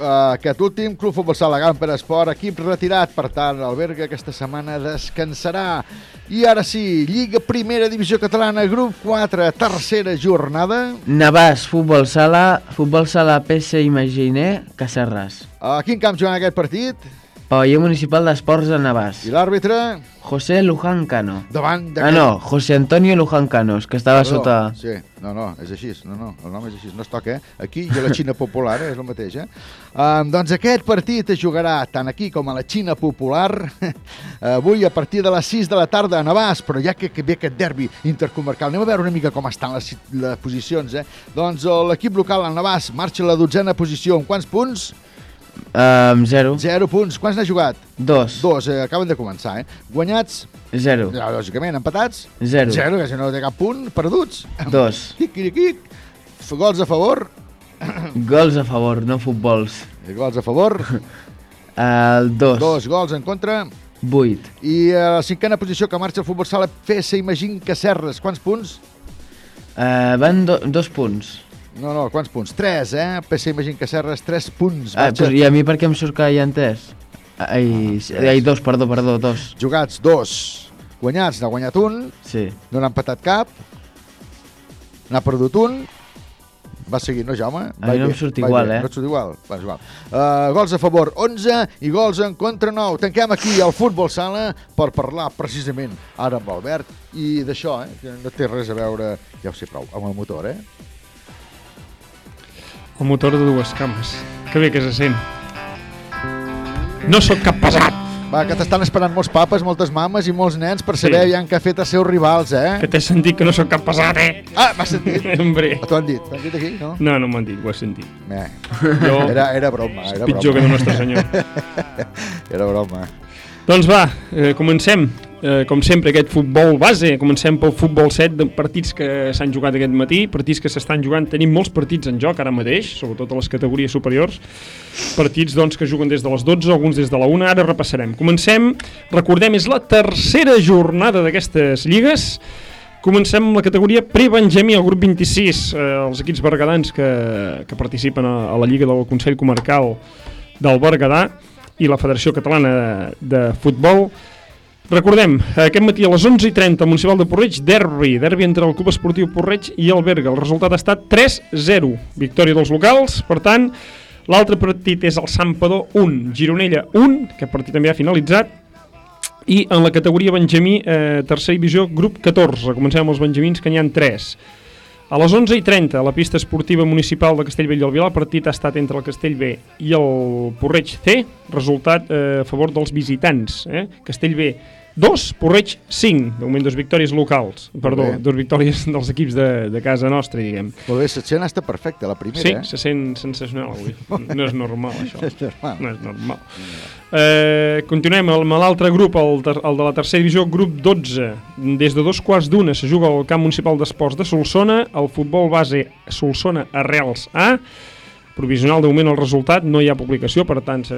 Aquest últim, Club Futbol Sala Gamper Esport, equip retirat, per tant, el Berga aquesta setmana descansarà. I ara sí, Lliga Primera Divisió Catalana, grup 4, tercera jornada. Navàs Futbol Sala, Futbol Sala PS Imaginer, Cacerres. A quin camp jugant aquest partit? Pavelló Municipal d'Esports de Navàs. I l'àrbitre? José Luján Cano. Davant Ah, no, José Antonio Luján Canos, que estava Perdó, sota... Sí, no, no, és així, no, no, el nom és així, no es toca, eh? Aquí i a la Xina Popular, eh? és el mateix, eh? Um, doncs aquest partit es jugarà tant aquí com a la Xina Popular <laughs> avui a partir de les 6 de la tarda a Navàs, però ja que, que ve aquest derbi intercomarcal, anem a veure una mica com estan les, les posicions, eh? Doncs eh, l'equip local, el Navàs, marxa a la dotzena posició, amb quants punts? Um, zero. Zero punts. Quants n'ha jugat? Dos. Dos, eh, acaben de començar, eh? Guanyats? Zero. Ja, lògicament, empatats? Zero. Zero, que si no té cap punt. Perduts? Dos. <laughs> Quic-quic-quic. Gols a favor? <coughs> Gols a favor, no futbols. I gols a favor? <laughs> El dos. Dos gols en contra. Vuit. I a la cinquena posició que marxa el futbol sala FS Imagín Cacerres. Quants punts? Uh, van do, dos punts. No, no, quants punts? Tres, eh? PC Imagín Cacerres, tres punts. Ah, però, I a mi per què em surt que hi ha tres? Ai, sí, ai, dos, perdó, perdó, dos. Jugats dos. Guanyats, n'ha guanyat un. Sí. No n'ha empatat cap. N'ha perdut un. Va seguir, no, Jaume? A mi no em surt igual, eh? No et surt igual? Va, és igual. Uh, gols a favor, 11, i gols en contra, 9. Tanquem aquí el futbol sala per parlar precisament ara amb Albert i d'això, eh? Que no té res a veure, ja ho sé prou, amb el motor, eh? El motor de dues cames. Que bé que se sent. No sóc cap pesat. Va, que t'estan esperant molts papes, moltes mames i molts nens per saber Sí. aviam què ha fet els seus rivals, eh? Que t'he sentit que no sóc cap pesat, eh? Ah, m'has sentit? <laughs> Hombre. T'ho han dit? T'ho han dit aquí, no? No, no m'han dit, ho he sentit. Jo... Era, era broma, era pitjor broma. que el nostre senyor. <laughs> era broma. Doncs va, eh, comencem. Eh, com sempre, aquest futbol base. Comencem pel futbol 7 de partits que s'han jugat aquest matí, partits que s'estan jugant. Tenim molts partits en joc ara mateix, sobretot a les categories superiors. Partits doncs, que juguen des de les 12, alguns des de la 1. Ara repassarem. Comencem, recordem, és la tercera jornada d'aquestes lligues. Comencem amb la categoria pre-Benjamí, el grup 26, eh, els equips bergadans que, que participen a, a la Lliga del Consell Comarcal del Berguedà i la Federació Catalana de, de Futbol. Recordem, aquest matí a les 11.30 al Municipal de Porreig, derbi, derbi entre el Club Esportiu Porreig i el Berga. El resultat ha estat 3-0, victòria dels locals, per tant, l'altre partit és el Sampador 1, Gironella 1, que partit també ha finalitzat, i en la categoria Benjamí, eh, tercera divisió, grup 14. Comencem amb els benjamins, que n'hi ha 3. A les 11.30, a la pista esportiva municipal de Castellvell i el Vilar, el partit ha estat entre el Castellbé i el Porreig C, resultat eh, a favor dels visitants. Eh? Castellbé 2, Porreig 5, de moment dos victòries locals, perdó, dos victòries <laughs> dels equips de, de casa nostra, diguem. Molt bé, l'escena està perfecta, la primera, Sí, eh? se sent sensacional avui. <laughs> No és normal, això. No és normal. No és normal. Eh, continuem amb l'altre grup, el, el de la tercera divisió, grup 12. Des de dos quarts d'una se juga al camp municipal d'esports de Solsona, el futbol base Solsona Arrels A, provisional de moment el resultat, no hi ha publicació, per tant se,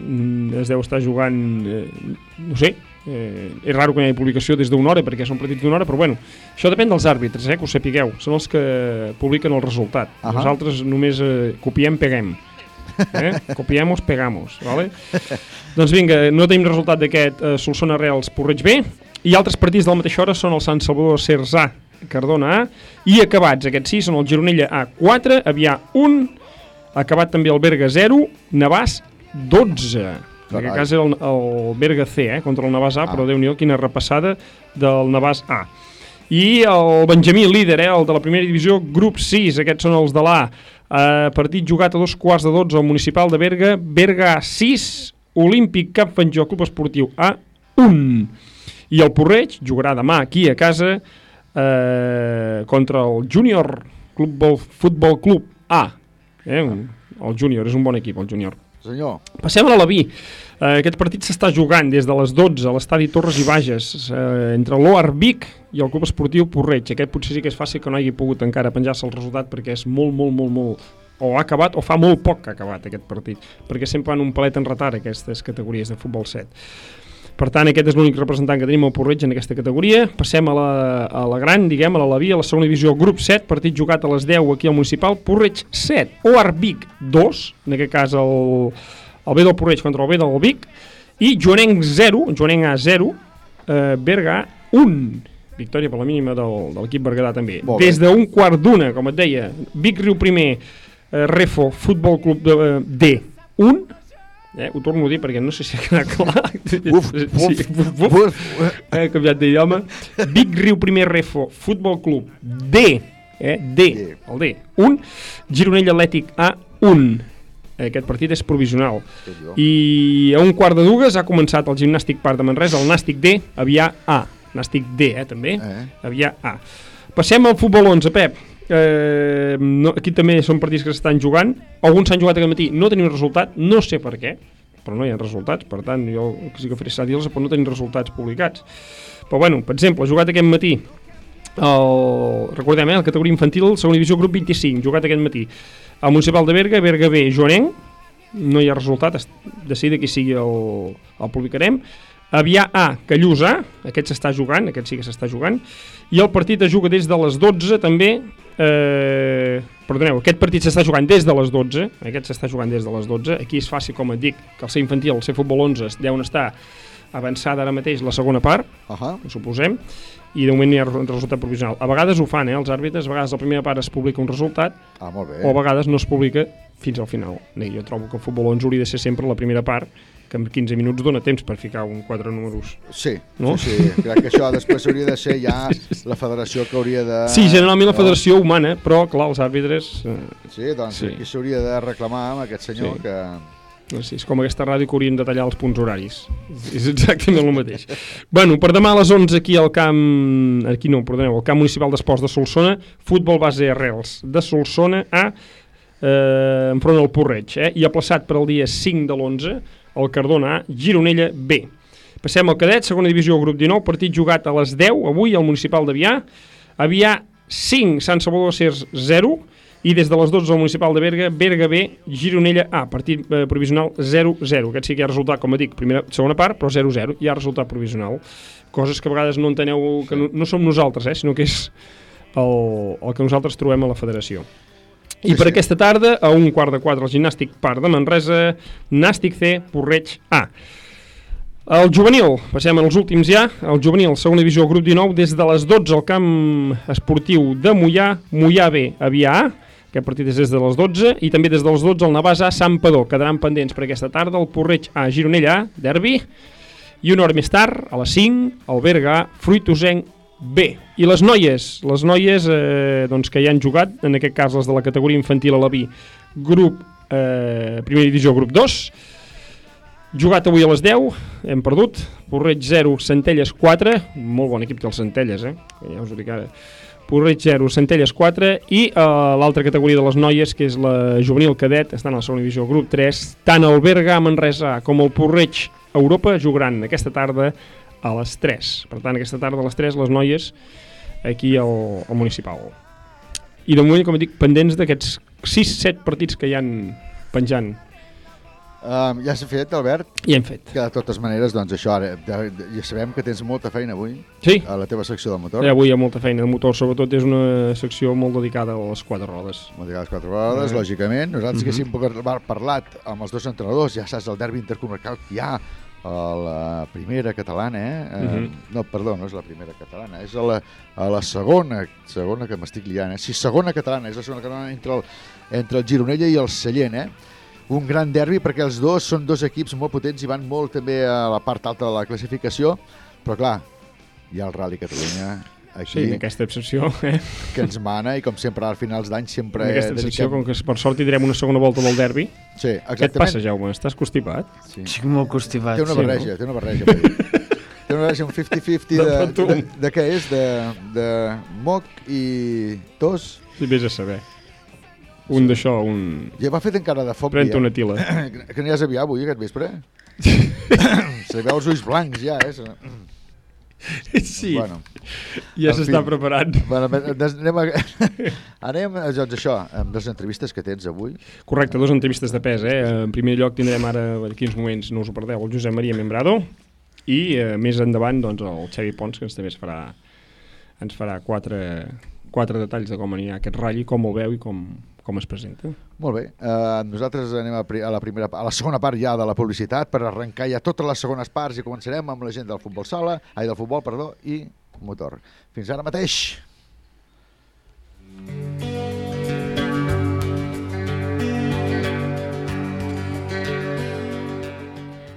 mm, es deu estar jugant, eh, no sé, eh, és raro que hi hagi publicació des d'una hora perquè són partits d'una hora, però bueno, això depèn dels àrbitres, eh, que ho sapigueu, són els que publiquen el resultat. Ahà. Nosaltres només eh, copiem, peguem. Eh? <laughs> Copiamos, pegamos, vale? doncs vinga, no tenim resultat d'aquest eh, Solsona Reals Porreig B i altres partits de la mateixa hora són el Sant Salvador Cers A, Cardona A i acabats, aquests sí, són el Gironella A 4, Avià 1 acabat també el Berga 0 Navàs 12 en aquest cas era el, el Berga C eh, contra el Navàs A, Ah. però déu-n'hi-do quina repassada del Navàs A i el Benjamí líder, eh, el de la primera divisió, grup 6, aquests són els de l'A. Eh, partit jugat a dos quarts de 12 al Municipal de Berga, Berga A 6, Olímpic Cap Fanjó, Club Esportiu A 1. I el Porreig jugarà demà aquí a casa eh, contra el Júnior Club Futbol Club A. Eh, el Júnior, és un bon equip, el Júnior. Senyor. Passem a l'Alaví. Eh, aquest partit s'està jugant des de les 12 a l'estadi Torres i Bages eh, entre l'Oar Vic i el Club Esportiu Porreig. Aquest potser sí que és fàcil que no hagi pogut encara penjar-se el resultat perquè és molt, molt, molt, molt... O ha acabat o fa molt poc que ha acabat aquest partit, perquè sempre van un palet en retard aquestes categories de futbol 7. Per tant, aquest és l'únic representant que tenim al Porreig en aquesta categoria. Passem a la, a la gran, diguem, a l'Alaví, a la segona divisió, grup 7, partit jugat a les 10 aquí al Municipal, Porreig 7, Oar Vic 2, en aquest cas el, el B del Porreig contra el B del Vic, i Joanenc 0, Joanenc A 0, eh, Berga 1, victòria per la mínima del, de l'equip berguedà també. Molt. Des d'un quart d'una, com et deia, Vic Riu primer, eh, Refo, Futbol Club de, eh, D, 1, eh, ho torno a dir perquè no sé si ha quedat clar. <laughs> Uf, sí, uf, uf, uf. He canviat d'idioma. Vic Riu primer Refo, Futbol Club D, eh, D, el D, 1, Gironell Atlètic A, 1. Aquest partit és provisional. I a un quart de dues ha començat el Gimnàstic Parc de Manresa, el Nàstic D, Avià A. Nàstic D, eh, també. Eh. Avià A. Passem al futbol 11, Pep. Eh, no, aquí també són partits que s'estan jugant. Alguns s'han jugat aquest matí, no tenim resultat, no sé per què, però no hi ha resultats, per tant, jo sí que faré dir-los, però no tenim resultats publicats. Però bueno, per exemple, jugat aquest matí, el, recordem, eh, la categoria infantil, segona divisió, grup 25, jugat aquest matí. El Municipal de Berga, Berga B, Joanenc, no hi ha resultat, es- decidida qui sigui el, el publicarem. Avià A, Callús A, aquest s'està jugant, aquest sí que s'està jugant, i el partit es juga des de les 12 també, eh, perdoneu, aquest partit s'està jugant des de les 12, aquest s'està jugant des de les 12, aquí és fàcil, com et dic, que el C infantil, el C futbol 11, deuen estar avançada ara mateix la segona part, uh -huh. suposem, i de moment hi ha resultat provisional. A vegades ho fan, eh, els àrbitres, a vegades la primera part es publica un resultat, ah, molt bé. o a vegades no es publica fins al final. Jo trobo que el futbol 11 hauria de ser sempre la primera part, que en 15 minuts dona temps per ficar un quatre números. Sí, no? sí, sí, crec que això <laughs> després hauria de ser ja la federació que hauria de... Sí, generalment la no? federació humana, però clar, els àrbitres... Eh, Sí, doncs Sí. sí. aquí s'hauria de reclamar amb aquest senyor Sí. que... No sé, és com aquesta ràdio que haurien de tallar els punts horaris. És exactament el mateix. <laughs> bueno, per demà a les 11 aquí al camp... Aquí no, perdoneu, al camp municipal d'esports de Solsona, futbol base arrels de Solsona a eh, enfront del Porreig, eh? i aplaçat per al dia 5 de l'11 el Cardona A, Gironella B. Passem al cadet, segona divisió, grup 19, partit jugat a les 10, avui al municipal d'Avià. Avià 5, Sant Salvador Cers 0, i des de les 12 al municipal de Berga, Berga B, Gironella A, partit eh, provisional 0-0. Aquest sí que hi ha resultat, com dic, primera, segona part, però 0-0, hi ha resultat provisional. Coses que a vegades no enteneu, que no, no som nosaltres, eh, sinó que és el, el que nosaltres trobem a la federació. I per aquesta tarda, a un quart de quatre, el gimnàstic Parc de Manresa, Nàstic C, Porreig A. El juvenil, passem als últims ja, el juvenil, segona divisió, grup 19, des de les 12 al camp esportiu de Mollà, Mollà B, Avià A, aquest partit és des de les 12, i també des de les 12 al Navàs A, Sant Padó, quedaran pendents per aquesta tarda, el Porreig A, Gironella A, derbi, i una hora més tard, a les 5, el Berga Fruitosenc B. I les noies, les noies eh, doncs, que ja han jugat, en aquest cas les de la categoria infantil a la B, grup, eh, primera divisió, grup 2, Jugat avui a les 10, hem perdut. Porreig 0, Centelles 4. Molt bon equip té els Centelles, eh? Que Ja us ho dic ara. Porreig 0, Centelles 4. I uh, l'altra categoria de les noies, que és la juvenil cadet, estan a la segona divisió, grup 3. Tant el Berga, Manresa, com el Porreig Europa jugaran aquesta tarda a les 3. Per tant, aquesta tarda a les 3 les noies aquí al, al municipal. I de moment, com dic, pendents d'aquests 6-7 partits que hi han penjant Um, ja s'ha fet, Albert? Ja hem fet. Que de totes maneres, doncs això, ara, ja sabem que tens molta feina avui Sí. a la teva secció del motor. Eh, avui hi ha molta feina de motor, sobretot és una secció molt dedicada a les quatre rodes. Molt dedicada a les quatre rodes, Eh. lògicament. Nosaltres Mhm. haguéssim par- parlat amb els dos entrenadors, ja saps, el derbi intercomarcal que hi ha a la primera catalana, eh? eh Mhm. no, perdó, no és la primera catalana, és a la, a la segona, segona que m'estic liant, eh? Sí, segona catalana, és la segona catalana entre el, entre el Gironella i el Sallent, eh? Un gran derbi perquè els dos són dos equips molt potents i van molt també a la part alta de la classificació, però clar, hi ha el Rally Catalunya aquí, Sí, en aquesta excepció, eh? que ens mana i com sempre a finals d'any sempre En aquesta dediquem- excepció, com que per sort tindrem una segona volta del derbi. Sí, Què et exactament. passa, Jaume? Estàs constipat? Sí. Estic molt constipat. Té una sí, barreja, té una barreja. <laughs> té una barreja, un 50-50 De de, de, de, de, què és? De, de moc i tos? Sí, vés a saber. Un d'això, un... Ja va fet encara de foc. Pren-te ja. una tila. <coughs> que aniràs a aviar avui, aquest vespre? <coughs> Se li veu els ulls blancs ja, eh? Sí, Bueno, ja s'està preparant. Bueno, anem a... <laughs> anem a, doncs això, amb les entrevistes que tens avui. Correcte, dues entrevistes de pes, eh? En primer lloc tindrem ara, d'aquí uns moments, no us ho perdeu, el Josep Maria Membrado i eh, més endavant doncs, el Xavi Pons, que ens també es farà, ens farà quatre, quatre detalls de com anirà aquest ratll, com el veu i com, com es presenta. Molt bé, uh, nosaltres anem a, a, la primera, a la segona part ja de la publicitat per arrencar ja totes les segones parts i començarem amb la gent del futbol sala, ai, del futbol, perdó, i motor. Fins ara mateix.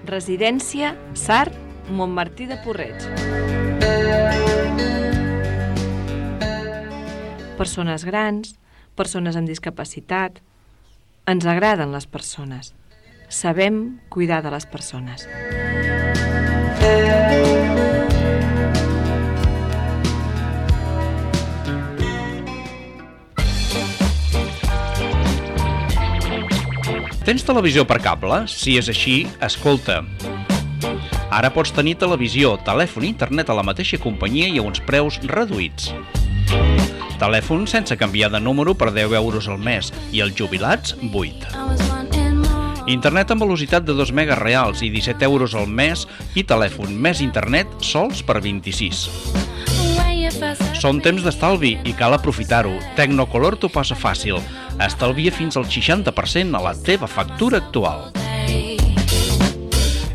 Residència Sart, Montmartí de Porreig. Persones grans, persones amb discapacitat... Ens agraden les persones. Sabem cuidar de les persones. Tens televisió per cable? Si és així, escolta. Ara pots tenir televisió, telèfon i internet a la mateixa companyia i a uns preus reduïts. Telèfon sense canviar de número per 10 euros al mes i els jubilats 8. Internet amb velocitat de 2 megas reals i 17 euros al mes i telèfon més internet sols per 26. Són temps d'estalvi i cal aprofitar-ho. Tecnocolor t'ho posa fàcil. Estalvia fins al 60% a la teva factura actual.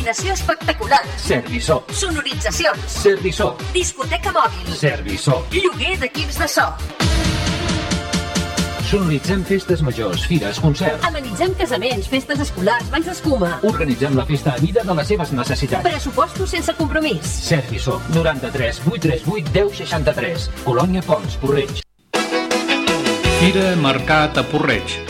Il·luminació espectacular. Serviçó. Sonoritzacions. Serviçó. Discoteca mòbil. Serviçó. Lloguer d'equips de so. Sonoritzem festes majors, fires, concerts. Amenitzem casaments, festes escolars, banys d'escuma. Organitzem la festa a mida de les seves necessitats. Pressupostos sense compromís. Serviçó. 93 838 1063. Colònia Pons, Porreig. Fira Mercat a Porreig.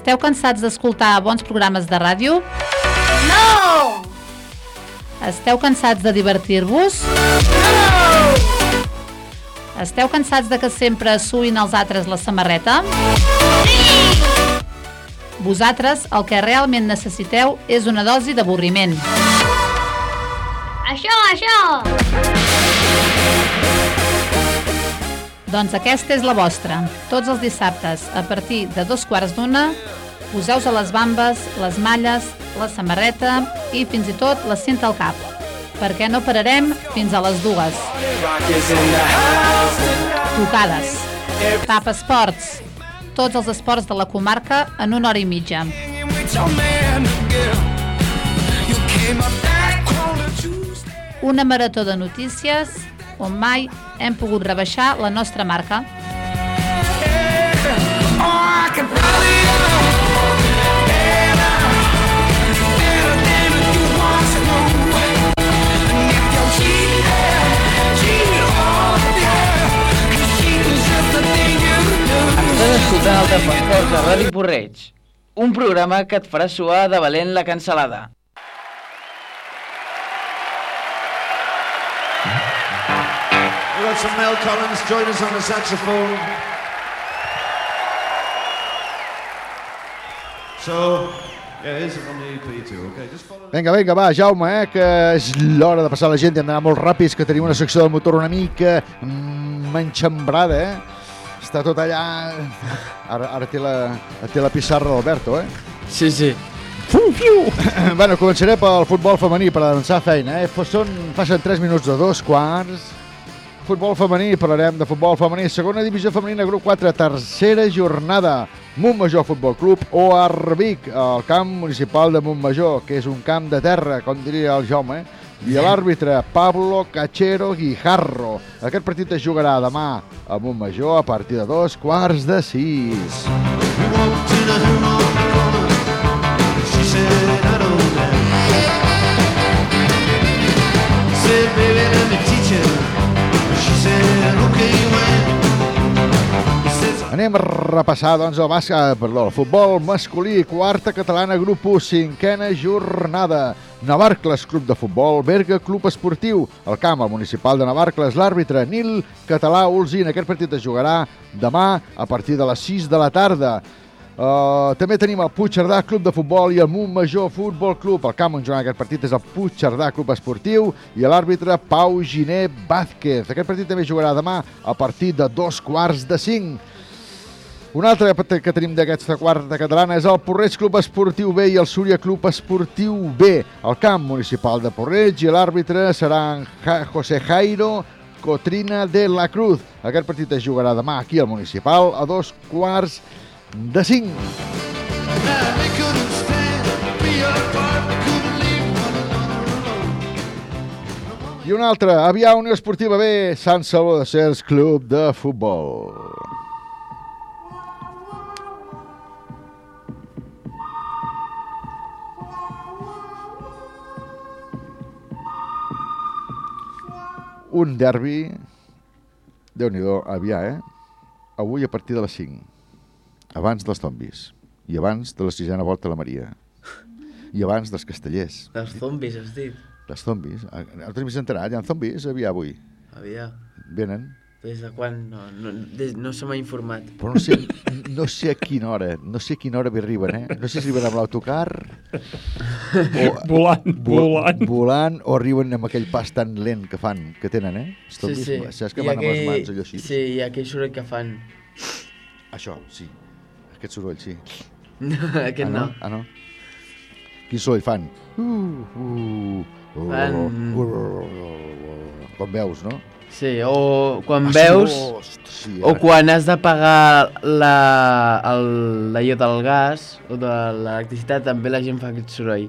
Esteu cansats d'escoltar bons programes de ràdio? No! Esteu cansats de divertir-vos? Esteu cansats de que sempre suïn els altres la samarreta? Vosaltres el que realment necessiteu és una dosi d'avorriment. Això, això! Doncs aquesta és la vostra. Tots els dissabtes, a partir de dos quarts d'una, poseu a les bambes, les malles, la samarreta i fins i tot la cinta al cap. Perquè no pararem fins a les dues. Tocades. Tap esports. Tots els esports de la comarca en una hora i mitja. Una marató de notícies on mai hem pogut rebaixar la nostra marca. Estàs escoltant el Defensors de Ràdio Porreig, un programa que et farà suar de valent la cansalada. Got some Mel Collins join us on the saxophone. So, yeah, here's it from the EP too, okay? Just follow Vinga, vinga, va, Jaume, eh, que és l'hora de passar la gent i hem d'anar molt ràpids, que tenim una secció del motor una mica mm, enxambrada, eh? Està tot allà... Ara, ara té, la, té la pissarra d'Alberto, eh? Sí, sí. Fiu, fiu. <laughs> bueno, començaré pel futbol femení per avançar feina, eh? Són, passen 3 minuts de dos quarts. Futbol femení, parlarem de futbol femení. Segona divisió femenina, grup 4, tercera jornada. Montmajor Futbol Club o Arbic, el camp municipal de Montmajor, que és un camp de terra, com diria el Jaume, eh? i l'àrbitre Pablo Cachero Guijarro. Aquest partit es jugarà demà a Montmajor a partir de dos quarts de sis. Said, baby, let me Anem a repassar, doncs, el bàsquet, perdó, el futbol masculí, quarta catalana, grup 1, cinquena jornada. Navarcles Club de Futbol, Berga Club Esportiu, el camp al municipal de Navarcles, l'àrbitre Nil Català Ulzin. Aquest partit es jugarà demà a partir de les 6 de la tarda. Uh, també tenim el Puigcerdà Club de Futbol i el Montmajor Futbol Club. El camp on jugarà aquest partit és el Puigcerdà Club Esportiu i l'àrbitre Pau Giné Vázquez. Aquest partit també jugarà demà a partir de dos quarts de cinc. Un altre que tenim d'aquesta quarta catalana és el Porreig Club Esportiu B i el Súria Club Esportiu B. El camp municipal de Porreig i l'àrbitre Ja- José Jairo Cotrina de la Cruz. Aquest partit es jugarà demà aquí al municipal a dos quarts de cinc. I un altre, Avià Unió Esportiva B, Sant Salvador de Cers Club de Futbol. Un derbi, déu nhi Avià, eh? Avui a partir de les 5, abans dels tombis, i abans de la sisena volta a la Maria, i abans dels castellers. Els zombis, has dit. Les zombis. El temps enterat, hi ha zombis Avià avui. Avià. Venen. Des de quan? No, no, des, no se m'ha informat. Però no sé, no sé a quina hora, no sé a quina hora hi arriben, eh? No sé si arriben amb l'autocar... <laughs> Volant, vo- volant. Volant o arriben amb aquell pas tan lent que fan, que tenen, eh? Els Sí, sí. Saps que I van amb les aquell- mans allò així? Sí, i aquell soroll que fan. Això, sí. Aquest soroll, sí. <laughs> Aquest ah, no. Ah, no? Quin soroll fan? Uh, uh, uh, Fan- uh, uh, uh, com veus, no? Sí, o quan Ah, sí, veus... hosti, sí, o quan has de pagar la, el, l'allò del gas o de l'electricitat, també la gent fa aquest soroll.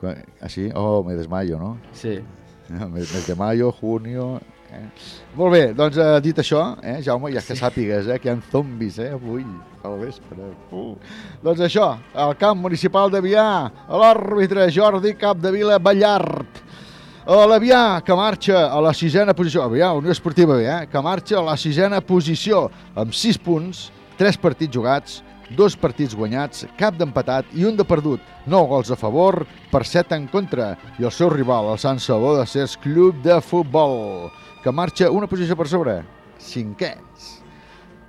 Quan- Ah, sí? Oh, me desmayo, no? Sí. Ah, Mes, mes de mayo, junio... Eh? Molt bé, doncs eh, dit això, eh, Jaume, ja que sàpigues eh, que hi ha zombis eh, avui al vespre. Uh. Doncs això, al camp municipal d'Avià, l'àrbitre Jordi Capdevila Ballart. L'Avià, que marxa a la sisena posició, Avià, Unió Esportiva B, eh, que marxa a la sisena posició amb 6 punts, 3 partits jugats, dos partits guanyats, cap d'empatat i un de perdut. 9 gols a favor per 7 en contra. I el seu rival, el Sant Salvador de Cers Club de Futbol, que marxa una posició per sobre. Cinquens.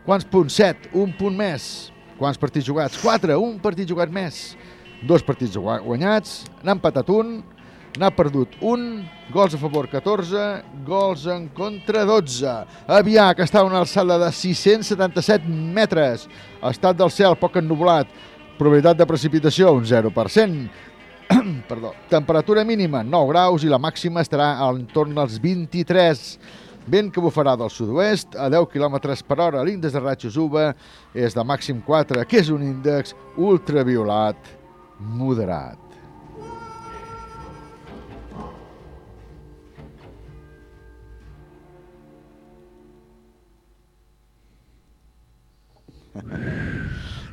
Quants punts? 7. Un punt més. Quants partits jugats? 4. Un partit jugat més. Dos partits gua- guanyats. N'ha empatat un. N'ha perdut un. Gols a favor 14. Gols en contra 12. Avià, que està a una alçada de 677 metres. Estat del cel poc ennublat. Probabilitat de precipitació un 0%. <clears throat> Perdó. Temperatura mínima 9 graus i la màxima estarà a l'entorn dels 23. Vent que bufarà del sud-oest a 10 km per hora. L'índex de ratxos UVA és de màxim 4, que és un índex ultraviolat moderat.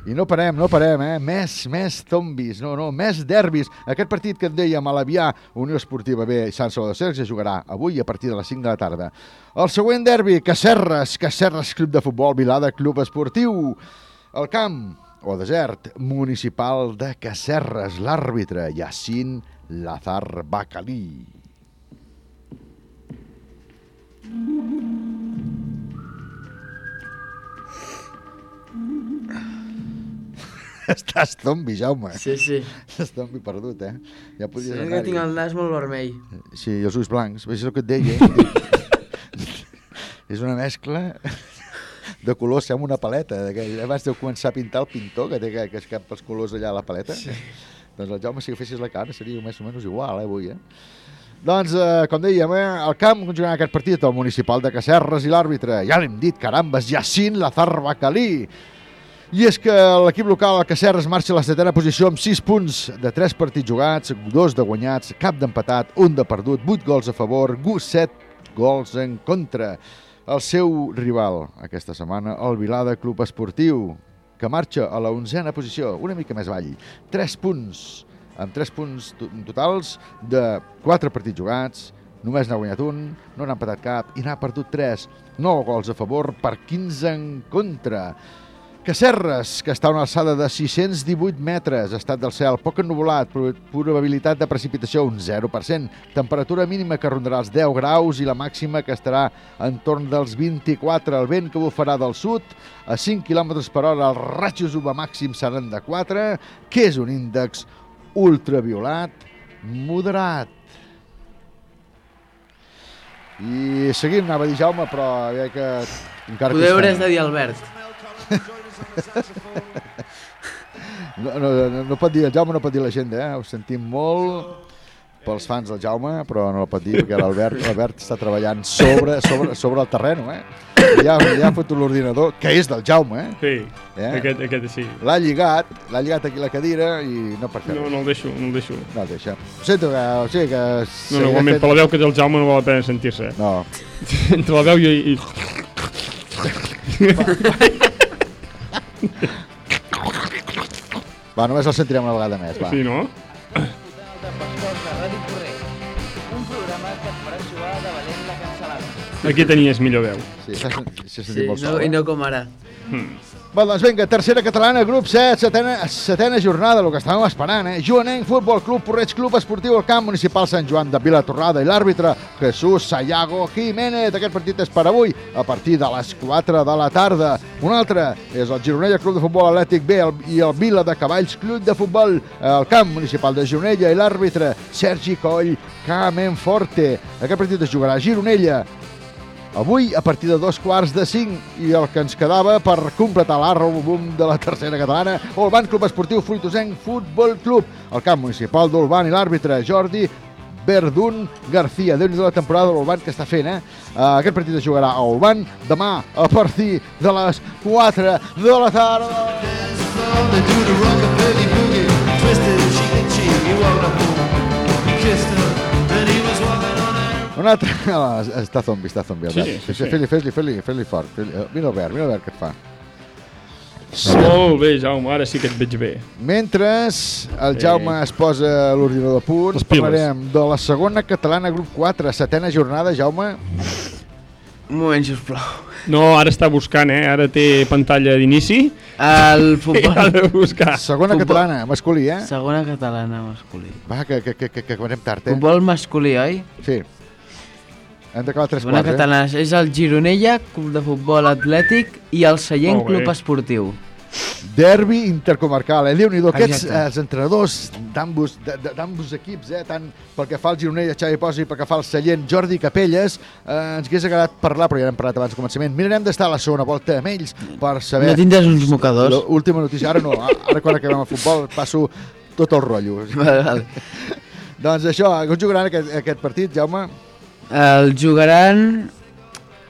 I no parem, no parem, eh? Més, més zombis, no, no, més derbis. Aquest partit que et dèiem a l'Avià, Unió Esportiva B i Sant Salvador de Cercs, jugarà avui a partir de les 5 de la tarda. El següent derbi, Cacerres, Cacerres Club de Futbol, Vilada Club Esportiu. El camp, o desert, municipal de Cacerres, l'àrbitre, Yacine Lazar Bacalí. <laughs> Estàs zombi, Jaume. Sí, sí. Estàs zombi perdut, eh? Ja Sí, podries que anar-hi. tinc el nas molt vermell. Sí, i els ulls blancs. És el que et deia. <laughs> és una mescla de colors, sembla una paleta. Abans deu començar a pintar el pintor, que té que, que es cap els colors allà a la paleta. Sí. Doncs el Jaume, si agafessis la cara, seria més o menys igual, eh, avui, eh? Doncs, eh, com dèiem, eh, al camp jugarà aquest partit el municipal de Cacerres i l'àrbitre. Ja l'hem dit, carambes, Yacine Lazar Bacalí. I és que l'equip local, el Cacerres, marxa a la setena posició amb 6 punts de 3 partits jugats, 2 de guanyats, cap d'empatat, un de perdut, 8 gols a favor, 7 gols en contra. El seu rival aquesta setmana, el Vilada Club Esportiu, que marxa a la onzena posició, una mica més avall, 3 punts, amb 3 punts to- totals de 4 partits jugats, només n'ha guanyat un, no n'ha empatat cap i n'ha perdut 3, 9 gols a favor per 15 en contra. Cacerres, que està a una alçada de 618 metres, estat del cel poc ennuvolat, pro- probabilitat de precipitació un 0%, temperatura mínima que rondarà els 10 graus i la màxima que estarà entorn dels 24, el vent que bufarà del sud a 5 km per hora, els ratxos UVA màxims seran de 4, que és un índex ultraviolat moderat. I seguim, anava a dir Jaume, però veia que encara... Costarà. hauràs de dir Albert. <laughs> <laughs> No, no, no, no pot dir, el Jaume no pot dir l'agenda, eh? Ho sentim molt, pels fans del Jaume, però no la pot dir perquè l'Albert està treballant sobre, sobre, sobre el terreno, eh? Ja, ja ha fotut l'ordinador, que és del Jaume, eh? Sí, Eh? aquest, aquest sí. L'ha lligat, l'ha lligat aquí la cadira i no per fer No, no el deixo, no el deixo. No el deixa. Ho sento que... O sigui que No, no, igualment, per la veu que té el Jaume no val la pena sentir-se. No. <laughs> Entre la veu i... i... Va, <laughs> només el sentirem una vegada més, va. Sí, no? Pastors de Ràdio Corrent. Un programa que et farà suar de valent la cancel·lada. Aquí tenies millor veu. Sí, s'ha sen- s'ha sentit Sí, molt no, sol, i eh? no com ara. Va, doncs vinga, tercera catalana, grup 7, setena, setena jornada, el que estàvem esperant, eh? Joanenc, Futbol Club, Porreig Club Esportiu, el camp municipal Sant Joan de Vilatorrada i l'àrbitre Jesús Sayago Jiménez. Aquest partit és per avui, a partir de les 4 de la tarda. Un altre és el Gironella Club de Futbol Atlètic B i el Vila de Cavalls Club de Futbol, el camp municipal de Gironella i l'àrbitre Sergi Coll Camenforte. Aquest partit es jugarà a Gironella, Avui, a partir de dos quarts de cinc, i el que ens quedava per completar l'àlbum de la tercera catalana, Olban Club Esportiu Fruitosenc Futbol Club, el camp municipal d'Olban i l'àrbitre Jordi Verdun García. déu nhi la temporada de que està fent, eh? Uh, aquest partit es jugarà a Olban demà a partir de les 4 de la tarda. They Un altre... <laughs> Ah, està zombi, està zombi. Sí, Albert. sí, sí. Fes-li, fes-li, fes-li, fes-li fort. Fes mira Albert, mira Albert què et fa. Molt bé, Jaume, ara sí que et veig bé. Mentre el Sí. Jaume es posa l'ordinador a punt, Les piles. parlarem de la segona catalana grup 4, setena jornada, Jaume. Un moment, sisplau. No, ara està buscant, eh? Ara té pantalla d'inici. El <laughs> futbol... ha de buscar. Segona Futbol. catalana, masculí, eh? Segona catalana masculí. Va, que, que, que, que, que acabarem tard, eh? Futbol masculí, oi? Sí. Hem d'acabar a tres Segona quarts, catalana. És el Gironella, Club de Futbol Atlètic i el Molt bé. Club Esportiu. eh? Derbi intercomarcal, eh? Déu-n'hi-do, aquests Exacte. eh, els entrenadors d'ambos equips, eh? tant pel que fa al Gironella, Xavi Posi, i pel que fa al Sallent, Jordi Capelles, eh, ens hagués agradat parlar, però ja n'hem parlat abans del començament. Mirarem d'estar a la segona volta amb ells per saber... No tindràs uns mocadors? L'última notícia, ara no, ara quan acabem el futbol passo tot el rotllo. Vale, vale. <laughs> doncs això, on jugaran aquest, aquest partit, Jaume? El jugaran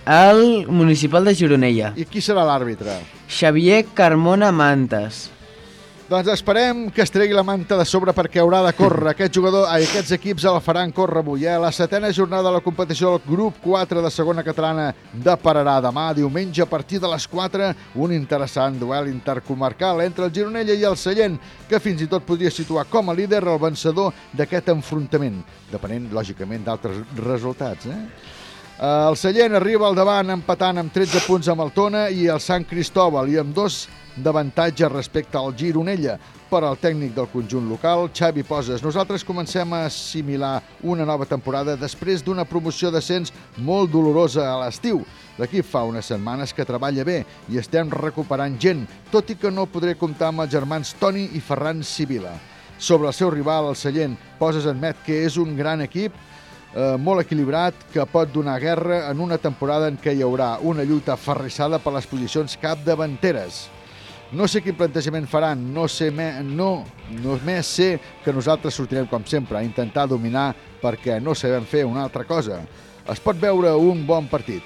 al Municipal de Gironella. I qui serà l'àrbitre? Xavier Carmona Mantes. Doncs esperem que es tregui la manta de sobre perquè haurà de córrer. Aquest jugador, aquests equips el faran córrer avui. Eh? La setena jornada de la competició del grup 4 de segona catalana de Pararà demà, diumenge, a partir de les 4, un interessant duel intercomarcal entre el Gironella i el Sallent, que fins i tot podria situar com a líder el vencedor d'aquest enfrontament, depenent, lògicament, d'altres resultats. Eh? El Sallent arriba al davant empatant amb 13 punts amb el Tona i el Sant Cristòbal i amb dos d'avantatge respecte al Gironella. Per al tècnic del conjunt local, Xavi Poses, nosaltres comencem a assimilar una nova temporada després d'una promoció d'ascens molt dolorosa a l'estiu. L'equip fa unes setmanes que treballa bé i estem recuperant gent, tot i que no podré comptar amb els germans Toni i Ferran Sibila. Sobre el seu rival, el Sallent, Poses admet que és un gran equip, eh, molt equilibrat que pot donar guerra en una temporada en què hi haurà una lluita aferrissada per les posicions capdavanteres. No sé quin plantejament faran, no sé me, no, només sé que nosaltres sortirem com sempre a intentar dominar perquè no sabem fer una altra cosa. Es pot veure un bon partit.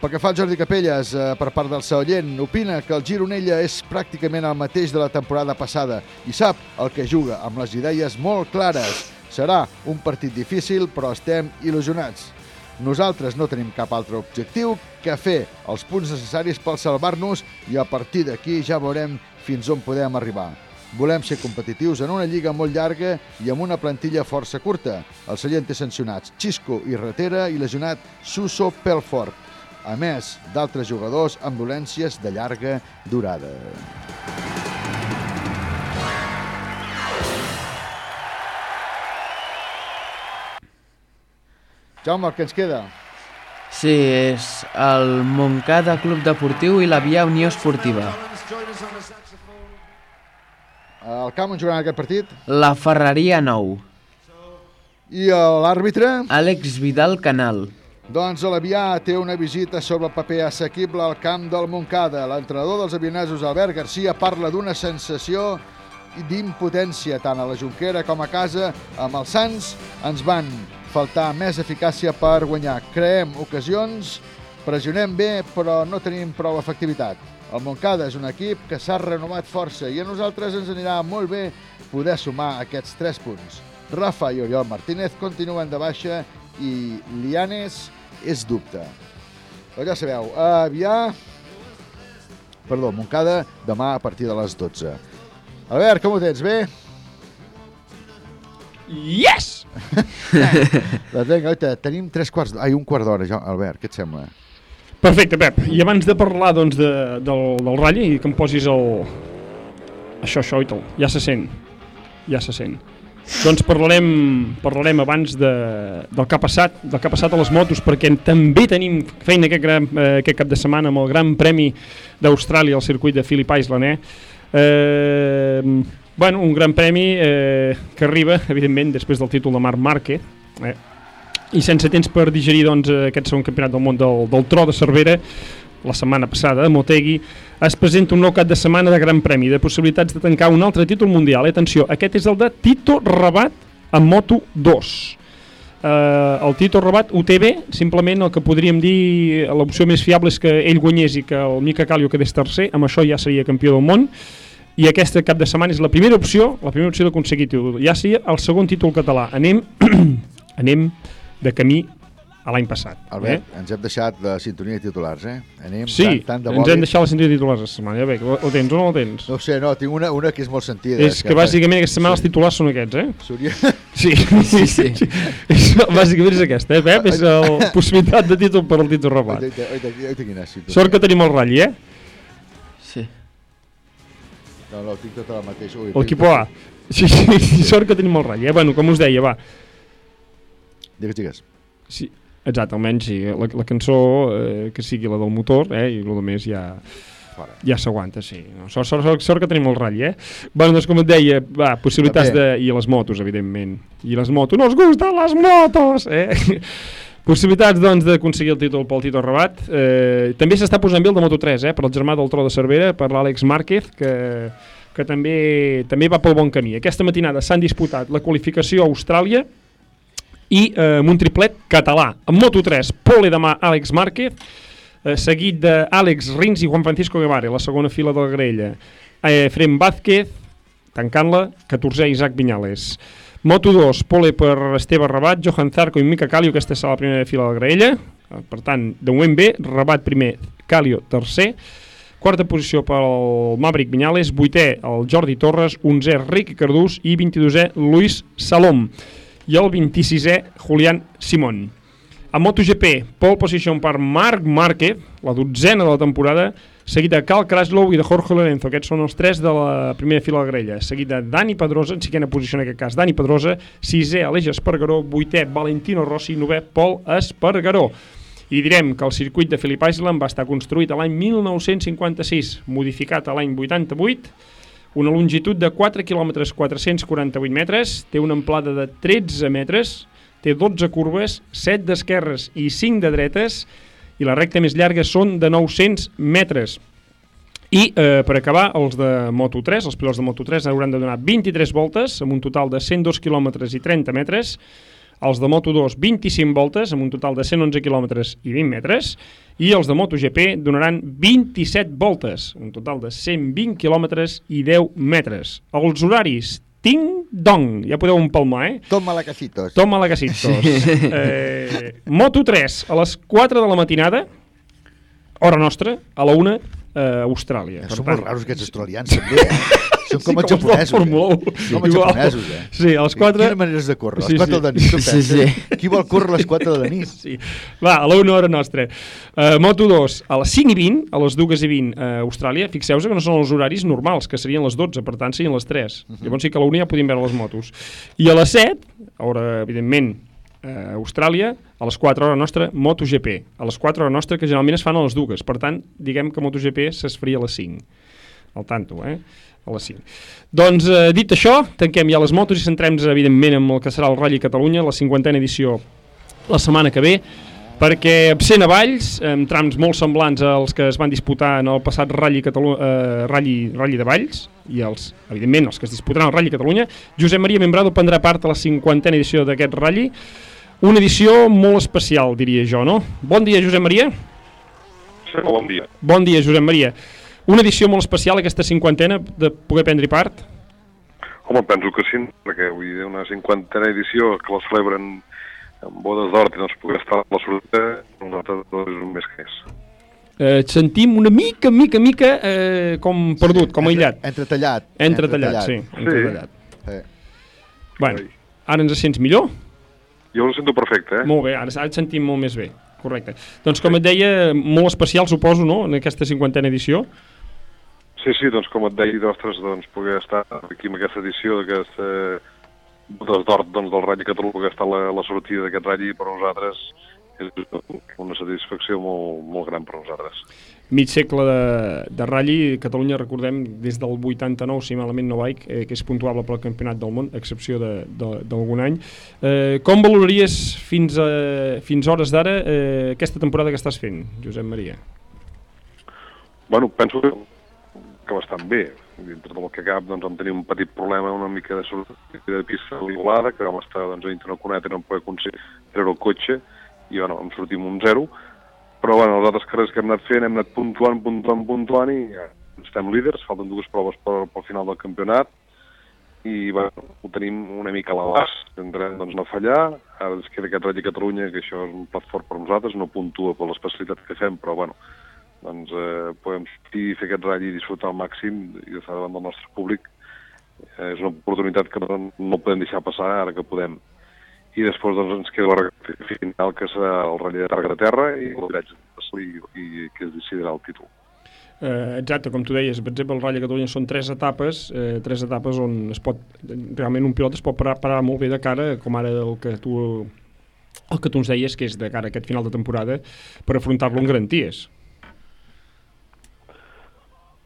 Pel que fa al Jordi Capelles, eh, per part del Sallent, opina que el Gironella és pràcticament el mateix de la temporada passada i sap el que juga amb les idees molt clares. Serà un partit difícil, però estem il·lusionats. Nosaltres no tenim cap altre objectiu que fer els punts necessaris per salvar-nos i a partir d'aquí ja veurem fins on podem arribar. Volem ser competitius en una lliga molt llarga i amb una plantilla força curta. El Sallent té sancionats Xisco i Ratera i lesionat Suso Pelfort, a més d'altres jugadors amb dolències de llarga durada. Jaume, el que ens queda? Sí, és el Montcada Club Deportiu i la Via Unió Esportiva. El camp on jugaran aquest partit? La Ferreria 9. I l'àrbitre? Àlex Vidal Canal. Doncs l'Avià té una visita sobre el paper assequible al camp del Montcada. L'entrenador dels avianesos, Albert Garcia, parla d'una sensació d'impotència tant a la Junquera com a casa. Amb els Sants ens van faltar més eficàcia per guanyar. Creem ocasions, pressionem bé, però no tenim prou efectivitat. El Montcada és un equip que s'ha renovat força i a nosaltres ens anirà molt bé poder sumar aquests 3 punts. Rafa i Oriol Martínez continuen de baixa i Lianes és dubte. Però ja sabeu, Avià... Perdó, Montcada, demà a partir de les 12. Albert, com ho tens? Bé? Yes! Doncs vinga, oita, tenim tres quarts... Ai, un quart d'hora, Albert, què et sembla? Perfecte, Pep. I abans de parlar doncs, de, del, del ratll i que em posis el... Això, això i. Ja se sent. Ja se sent. Doncs parlarem, parlarem abans de, del que ha passat, del que ha passat a les motos, perquè també tenim feina aquest, gran, eh, aquest cap de setmana amb el Gran Premi d'Austràlia al circuit de Phillip Island. Eh? Eh, bueno, un gran premi eh, que arriba, evidentment, després del títol de Marc Márquez. Eh? I sense temps per digerir doncs, aquest segon campionat del món del, del Tro de Cervera, la setmana passada a Motegi, es presenta un nou cap de setmana de Gran Premi, de possibilitats de tancar un altre títol mundial. Eh, atenció, aquest és el de Tito Rabat en Moto 2. Uh, el Tito Rabat UTB, simplement el que podríem dir l'opció més fiable és que ell guanyés i que el Mica Calio quedés tercer, amb això ja seria campió del món i aquesta cap de setmana és la primera opció la primera opció d'aconseguir títol ja seria el segon títol català anem, <clears throat> anem de camí a l'any passat Albert, eh? ens hem deixat la sintonia de titulars, eh? Anem Sí, tant, tant de ens bòlit. hem deixat la sintonia de titulars aquesta setmana, ja veig, ho, ho tens o no ho tens? No sé, no, tinc una, una que és molt sentida. És que bàsicament aquesta setmana els titulars són aquests, eh? Soria... <laughs> Sí, sí, <laughs> sí. és, bàsicament és aquesta, eh, Pep? És la possibilitat de títol per al títol Rabat. Oita, oita, oita, quina situació. Sort que tenim el ratll, eh? No, no, tinc tota la mateixa. Ui, L'equip A. Sí, sí, sí, sort que tenim el ratll, eh? Bueno, com us deia, va. Digues, digues. Sí, exacte, almenys sí, la, la cançó eh, que sigui la del motor, eh, i el més ja Fora. ja s'aguanta, sí. No, sort, sort, sort, sort que tenim el ratll, eh? Bueno, doncs com et deia, va, possibilitats de... També. I les motos, evidentment. I les motos, nos gustan les motos! Eh? <laughs> Possibilitats doncs, el títol pel Tito Rabat. Eh, també s'està posant bé el de Moto3, eh, per el germà del Tro de Cervera, per l'Àlex Márquez, que, que també, també va pel bon camí. Aquesta matinada s'han disputat la qualificació a Austràlia i eh, amb un triplet català. En Moto3, pole demà Àlex Márquez, eh, seguit d'Àlex Rins i Juan Francisco Guevara, la segona fila de la grella. Eh, Fren Vázquez, tancant-la, 14è Isaac Vinyales. Moto2, pole per Esteve Rabat, Johan Zarco i Mica Calio, aquesta serà la primera fila de la graella. Eh, per tant, de moment bé, Rabat primer, Calio tercer. Quarta posició pel Maverick Vinyales, vuitè el Jordi Torres, onzè Ric Cardús i 22è Luis Salom i el 26è Julián Simón. A MotoGP, pole position per Marc Márquez, la dotzena de la temporada, seguit de Cal Kraslow i de Jorge Lorenzo. Aquests són els tres de la primera fila de la grella. Seguit de Dani Pedrosa, en cinquena posició en aquest cas, Dani Pedrosa, sisè Aleix Espargaró, vuitè Valentino Rossi, novè Pol Espargaró. I direm que el circuit de Phillip Island va estar construït a l'any 1956, modificat a l'any 88, una longitud de 4 km 448 metres, té una amplada de 13 metres, té 12 curves, 7 d'esquerres i 5 de dretes, i la recta més llarga són de 900 metres. I eh, per acabar, els de Moto3, els pilots de Moto3 hauran de donar 23 voltes, amb un total de 102 km i 30 metres, els de Moto2 25 voltes, amb un total de 111 km i 20 metres, i els de MotoGP donaran 27 voltes, un total de 120 km i 10 metres. Els horaris, ting-dong, ja podeu empalmar, eh? Toma la casitos. Toma la casitos. Sí. Eh, Moto3, a les 4 de la matinada, hora nostra, a la 1, eh, Austràlia. Són molt raros aquests australians, també, eh? <laughs> Són com els japonesos, eh? 1. Com els japonesos, eh? Sí, a les 4... Quines maneres de córrer, a les Sí, 4 sí. de la nit. tu Sí, penses? sí. Qui vol córrer a les 4 de la nit? Sí. Va, a la 1 hora nostra. Uh, Moto 2, a les 5 i 20, a les 2 i 20 a Austràlia, fixeu-vos que no són els horaris normals, que serien les 12, per tant serien les 3. Uh -huh. Llavors sí que a la 1 ja podíem veure les motos. I a les 7, hora, evidentment, a Austràlia, a les 4 hora nostra, MotoGP. A les 4 hora nostra, que generalment es fan a les dues. Per tant, diguem que MotoGP es faria a les 5. Al tanto, eh? A les 5. Doncs, eh, dit això, tanquem ja les motos i centrem-nos, evidentment, en el que serà el Rally Catalunya, la 50a edició la setmana que ve. perquè absent a Valls, amb trams molt semblants als que es van disputar en el passat Rally, Catalu eh, Rally, Rally de Valls, i els, evidentment els que es disputaran al Rally Catalunya, Josep Maria Membrado prendrà part a la 50a edició d'aquest Rally, una edició molt especial, diria jo, no? Bon dia, Josep Maria. Sí, bon dia. Bon dia, Josep Maria. Una edició molt especial, aquesta cinquantena, de poder prendre part? Home, penso que sí, perquè vull dir, una cinquantena edició que la celebren amb bodes d'hort i no es pugui estar a la sortida, nosaltres no és un més que és. Eh, et sentim una mica, mica, mica eh, com perdut, com aïllat. Entretallat. Entretallat, sí. Entretallat. Sí. Bueno, ara ens sents millor? Jo ho sento perfecte, eh? Molt bé, ara, ara et sentim molt més bé. Correcte. Doncs com et deia, molt especial, suposo, no?, en aquesta cinquantena edició. Sí, sí, doncs com et deia, ostres, doncs poder estar aquí en aquesta edició d'aquesta bodes d'hort doncs, del Rally Catalunya, estar a la, la sortida d'aquest Rally per nosaltres és una satisfacció molt, molt gran per nosaltres. Mig segle de, de ratll, Catalunya, recordem, des del 89, si malament no vaig, eh, que és puntuable pel Campionat del Món, a excepció d'algun any. Eh, com valoraries fins a, fins hores d'ara eh, aquesta temporada que estàs fent, Josep Maria? Bueno, penso que, que bastant bé. Dintre del que cap doncs, vam tenir un petit problema, una mica de sortida de pista ligulada, que vam estar doncs, dintre una cuneta i no poder aconseguir treure el cotxe, i bueno, vam sortir amb un zero, però bueno, els altres carrers que hem anat fent hem anat puntuant, puntuant, puntuant, i ja estem líders, falten dues proves per, pel final del campionat, i bueno, ho tenim una mica a l'abast, intentarem doncs, no fallar, ara ens queda aquest Rally Catalunya, que això és un plat fort per nosaltres, no puntua per l'especialitat que fem, però bueno, doncs eh, podem sortir i fer aquest ratll i disfrutar al màxim i estar davant del nostre públic. Eh, és una oportunitat que no, no podem deixar passar ara que podem. I després doncs, ens queda la final, que serà el ratll de Targa de Terra i el viratge de Salí, i que es decidirà el títol. Eh, exacte, com tu deies, per exemple, el Rally a Catalunya són tres etapes, eh, tres etapes on es pot, realment un pilot es pot parar, parar molt bé de cara, com ara el que tu el que tu ens deies, que és de cara a aquest final de temporada, per afrontar-lo amb garanties.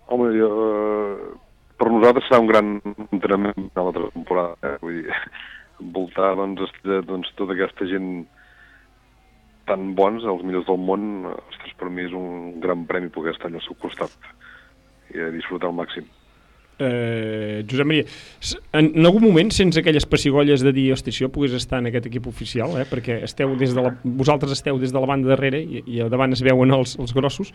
Home, jo, eh, per nosaltres serà un gran entrenament a l'altra temporada. Eh? Vull dir, <laughs> envoltar doncs, de, doncs, tota aquesta gent tan bons, els millors del món, ostres, per mi és un gran premi poder estar al seu costat i a disfrutar al màxim. Eh, Josep Maria, en, en algun moment sents aquelles pessigolles de dir, hosti, si jo pogués estar en aquest equip oficial, eh, perquè esteu des de la, vosaltres esteu des de la banda darrere i, i davant es veuen els, els grossos,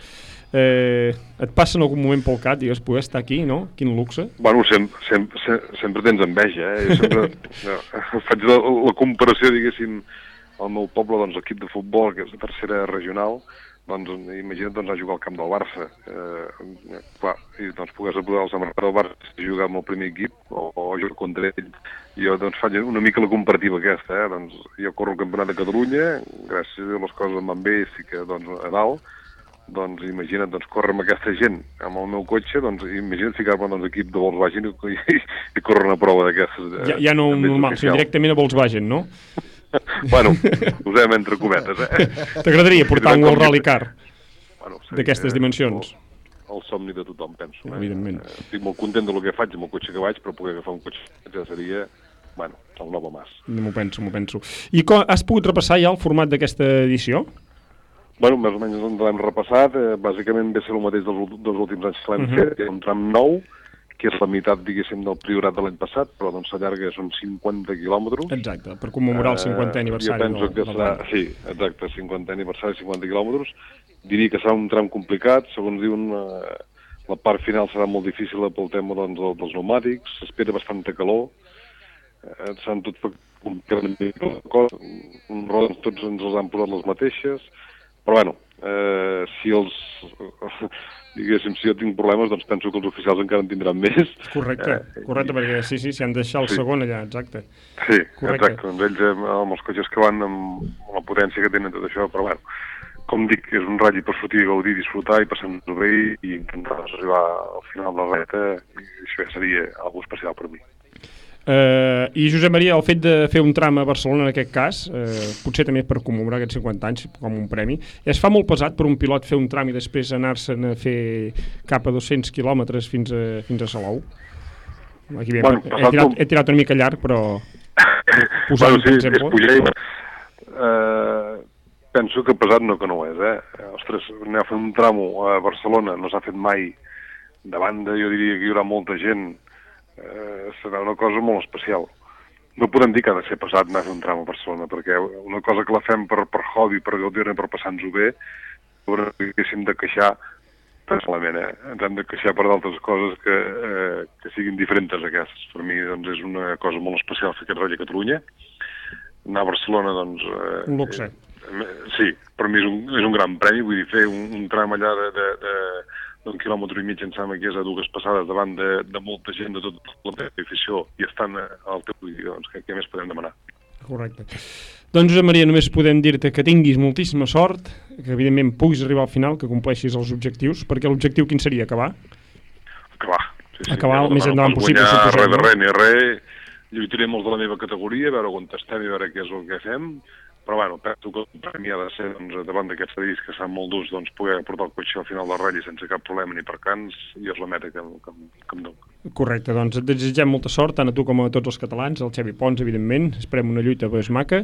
eh, et passa en algun moment pel cap, digues, poder estar aquí, no? Quin luxe. Bueno, sempre, sempre, sempre, sempre tens enveja, eh? Jo sempre <laughs> no, faig la, la comparació, diguéssim, al meu poble, doncs, l'equip de futbol, que és de tercera regional, doncs, imagina't doncs, a jugar al camp del Barça. Eh, clar, i doncs pogués apoderar el samarreta del Barça i jugar amb el primer equip, o, o jugar contra ell. Jo doncs, faig una mica la comparativa aquesta, eh? Doncs, jo corro el campionat de Catalunya, gràcies a les coses em van bé, sí que doncs, a dalt, doncs imagina't, doncs, córrer amb aquesta gent, amb el meu cotxe, doncs imagina't ficar-me doncs, equip de Volkswagen i, i, i córrer una prova d'aquestes. eh, Ja, ja no normal, oficial. directament a Volkswagen, no? <laughs> bueno, posem entre cometes, eh? T'agradaria portar un World Rally Car Bueno, d'aquestes dimensions? El, el somni de tothom, penso. Eh? Evidentment. Eh, estic molt content del que faig amb el cotxe que vaig, però poder agafar un cotxe ja seria, bueno, el nou mas. M'ho penso, m'ho penso. I com, has pogut repassar ja el format d'aquesta edició? Bueno, més o menys l'hem repassat, eh, bàsicament ve ser el mateix dels, dels últims anys que l'hem Mhm. fet, hi ha un tram nou, que és la meitat, diguéssim, del priorat de l'any passat, però doncs s'allarga, són 50 quilòmetres. Exacte, per commemorar el 50è aniversari Jo penso que serà, sí, exacte, 50 aniversari, 50 quilòmetres. Diria que serà un tram complicat, segons diuen, eh, la part final serà molt difícil pel tema doncs, del- dels pneumàtics, s'espera bastanta calor, eh, s'han tot uns rodes tots ens els han posat les mateixes, però bueno, eh, si els, diguéssim, si jo tinc problemes, doncs penso que els oficials encara en tindran més. Correcte, correcte, perquè sí, sí, s'hi han de deixar el Sí. segon allà, exacte. Sí, Correcte. exacte. Doncs ells amb, amb els cotxes que van, amb, la potència que tenen tot això, però bueno, com dic, és un ratll per sortir a gaudir, disfrutar i passar-nos bé i, i intentar arribar al final de la reta i això ja seria algo especial per mi. Eh, I Josep Maria, el fet de fer un tram a Barcelona en aquest cas, eh, potser també per commemorar aquests 50 anys com un premi, es fa molt pesat per un pilot fer un tram i després anar-se'n a fer cap a 200 quilòmetres fins a, fins a Salou? Aquí bé, Bueno, he, tirat, he tirat una mica llarg, però posant bueno, sí, exemple. és Pujell. Eh, penso que pesat no que no és, eh? Ostres, anar a fer un tramo a Barcelona, no s'ha fet mai, de banda jo diria que hi haurà molta gent, eh, serà una cosa molt especial. No podem dir que ha de ser pesat anar a fer un tram a Barcelona, perquè una cosa que la fem per, per hobby, per gaudir-ne, per passar-nos-ho bé, haguéssim de queixar personalment, eh? Ens hem de queixar per d'altres coses que, eh, que siguin diferents a aquestes. Per mi, doncs, és una cosa molt especial fer aquest Rally a Catalunya. Anar a Barcelona, doncs... Eh, Un luxe. eh, sí, per mi és un, és un gran premi, vull dir, fer un, un tram allà de, de, de, d'un quilòmetre i mig, em sembla que és a dues passades davant de, de molta gent de la meva afició i estan al teu doncs, què, què més podem demanar? Correcte. Doncs, Josep Maria, només podem dir-te que tinguis moltíssima sort, que evidentment puguis arribar al final, que compleixis els objectius, perquè l'objectiu quin seria? Acabar? Acabar. Sí, Acabar el més endavant possible, guanyar res de res ni res, lluitaré molt de la meva categoria, a veure on estem i a veure què és el que fem, però bueno, penso que el premi ha de ser doncs, davant d'aquests pedis que estan molt durs, doncs, poder portar el cotxe al final del ratll sense cap problema ni per cants, i és la meta que, que, que em dono. Correcte, doncs et desitgem molta sort, tant a tu com a tots els catalans, el Xevi Pons, evidentment, esperem una lluita pues, maca,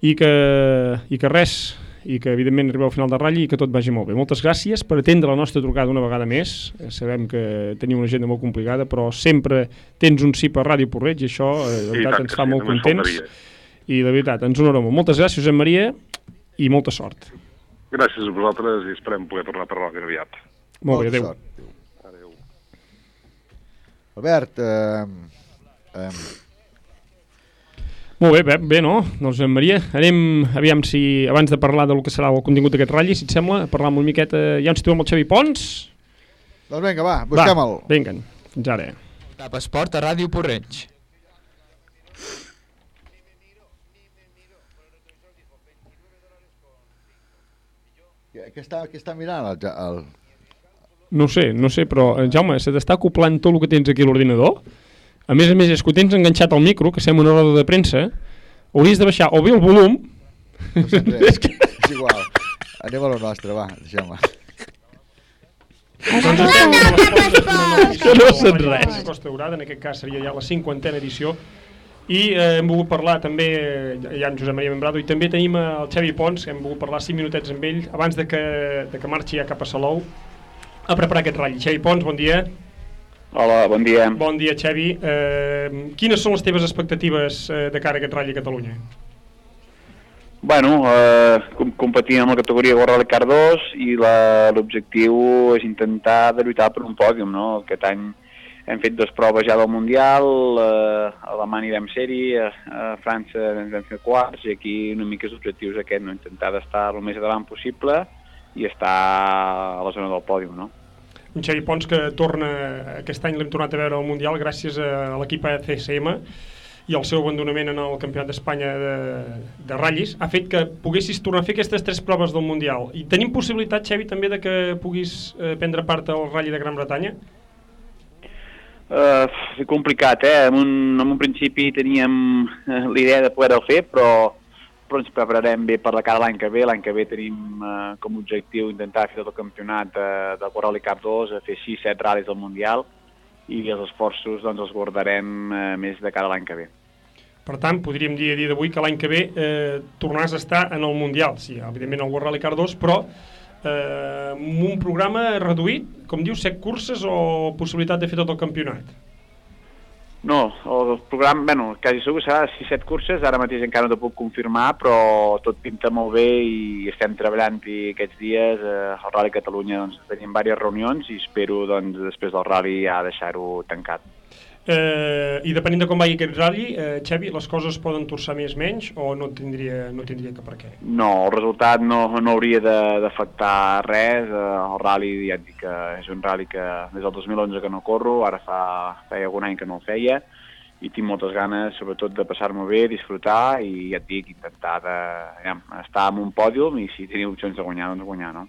i que, i que res, i que evidentment arribeu al final de ratll i que tot vagi molt bé. Moltes gràcies per atendre la nostra trucada una vegada més, Eh, sabem que teniu una agenda molt complicada, però sempre tens un sí per Ràdio Porreig i això eh, de I veritat ens fa sí, molt contents, faltaria. I de veritat, ens honorem molt. Moltes gràcies, Josep Maria, i molta sort. Gràcies a vosaltres i esperem poder tornar a parlar ben aviat. Molt bé, Molta adéu. Albert, eh, eh, Molt bé, Pep, bé, no? Doncs en Maria, anem, aviam si, abans de parlar del que serà el contingut d'aquest ratll, si et sembla, parlar una miqueta, ja ens situem el Xavi Pons? doncs vinga, va, busquem-el. Va, vinga, fins ara. Tap Esport a Ràdio Porreig. Què està, què està mirant el, el... No sé, no sé, però, eh, Jaume, se t'està acoplant tot el que tens aquí a l'ordinador? A més a més, és que ho tens enganxat al micro, que sembla una roda de premsa, hauries de baixar o bé el volum... No sent res, <laughs> és igual. Anem a lo nostre, va, deixem-me. Que no sent res. Costa Daurada, en aquest cas seria ja la cinquantena edició, i eh, hem volgut parlar també, eh, ja amb Josep Maria Membrado, i també tenim eh, el Xavi Pons, que hem volgut parlar 5 minutets amb ell, abans de que, de que marxi ja cap a Salou, a preparar aquest ratll. Xavi Pons, bon dia. Hola, bon dia. Bon dia, Xavi. Eh, quines són les teves expectatives eh, de cara a aquest ratll a Catalunya? Bueno, eh, com competim amb la categoria Gorra de Car 2 i l'objectiu és intentar de lluitar per un pòdium, no? Aquest any hem fet dues proves ja del Mundial, eh, a Alemanya vam ser-hi, a, a França ens vam fer quarts i aquí una mica els objectius aquest, no? intentar d'estar el més davant possible i estar a la zona del pòdium, no? Un Xavi Pons que torna, aquest any l'hem tornat a veure al Mundial gràcies a l'equip CSM i el seu abandonament en el Campionat d'Espanya de, de ratllis ha fet que poguessis tornar a fer aquestes tres proves del Mundial. I tenim possibilitat, Xavi, també de que puguis eh, prendre part al Rally de Gran Bretanya? Uh, complicat, eh? En un, en un principi teníem eh, l'idea de poder-ho fer, però, però ens prepararem bé per la cara l'any que ve. L'any que ve tenim uh, com a objectiu intentar fer tot el campionat de, de Corral i Cap 2, a fer 6-7 ral·lis del Mundial, i els esforços doncs, els guardarem uh, més de cara a l'any que ve. Per tant, podríem dir a dia d'avui que l'any que ve eh, tornaràs a estar en el Mundial, sí, evidentment el World Rally Car 2, però eh, amb un programa reduït, com dius, 7 curses o possibilitat de fer tot el campionat? No, el programa, bueno, quasi segur serà 6-7 curses, ara mateix encara no t'ho puc confirmar, però tot pinta molt bé i estem treballant-hi aquests dies. Eh, al Rally Catalunya doncs, tenim diverses reunions i espero doncs, després del Rally ja deixar-ho tancat. Eh, I depenent de com vagi aquest rally, eh, Xavi, les coses poden torçar més menys o no tindria, no tindria cap per què? No, el resultat no, no hauria d'afectar res. Eh, el rally, ja et dic que és un rally que des del 2011 que no corro, ara fa, feia algun any que no el feia, i tinc moltes ganes, sobretot, de passar-m'ho bé, disfrutar, i ja et dic, intentar de, ja, estar en un pòdium, i si teniu opcions de guanyar, doncs guanyar, no?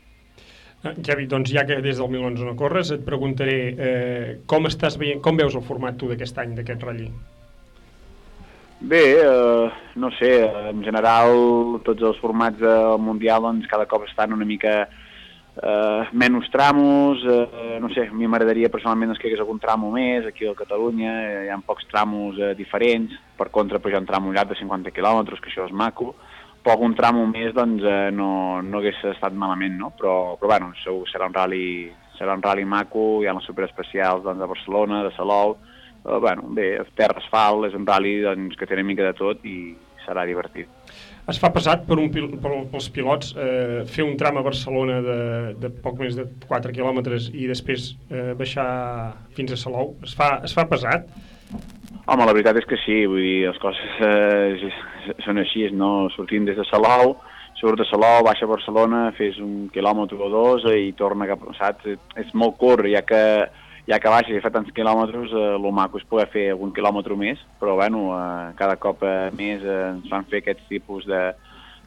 Eh, Xavi, doncs ja que des del 2011 no corres, et preguntaré eh, com estàs veient, com veus el format tu d'aquest any, d'aquest rally? Bé, eh, no sé, en general tots els formats del Mundial doncs, cada cop estan una mica eh, menys tramos, eh, no sé, a mi m'agradaria personalment doncs, que hi hagués algun tramo més aquí a Catalunya, eh, hi ha pocs tramos eh, diferents, per contra pues, hi ha un tramo llarg de 50 quilòmetres, que això és maco, per algun tram o més doncs, eh, no, no hagués estat malament, no? Però, però bueno, segur serà un rally, serà un rally maco, hi ha les superespecials doncs, de Barcelona, de Salou, eh, bueno, bé, terra asfalt, és un rally doncs, que té una mica de tot i serà divertit. Es fa pesat per un, per, pels pilots eh, fer un tram a Barcelona de, de poc més de 4 quilòmetres i després eh, baixar fins a Salou. Es fa, es fa pesat? Home, la veritat és que sí, vull dir, les coses eh, són així, no? Sortim des de Salou, surt de Salou, baixa a Barcelona, fes un quilòmetre o dos i torna cap, saps? És molt curt, ja que, ja que baixa i fa tants quilòmetres, eh, maco és poder fer algun quilòmetre més, però bueno, eh, cada cop eh, més eh, ens fan fer aquests tipus de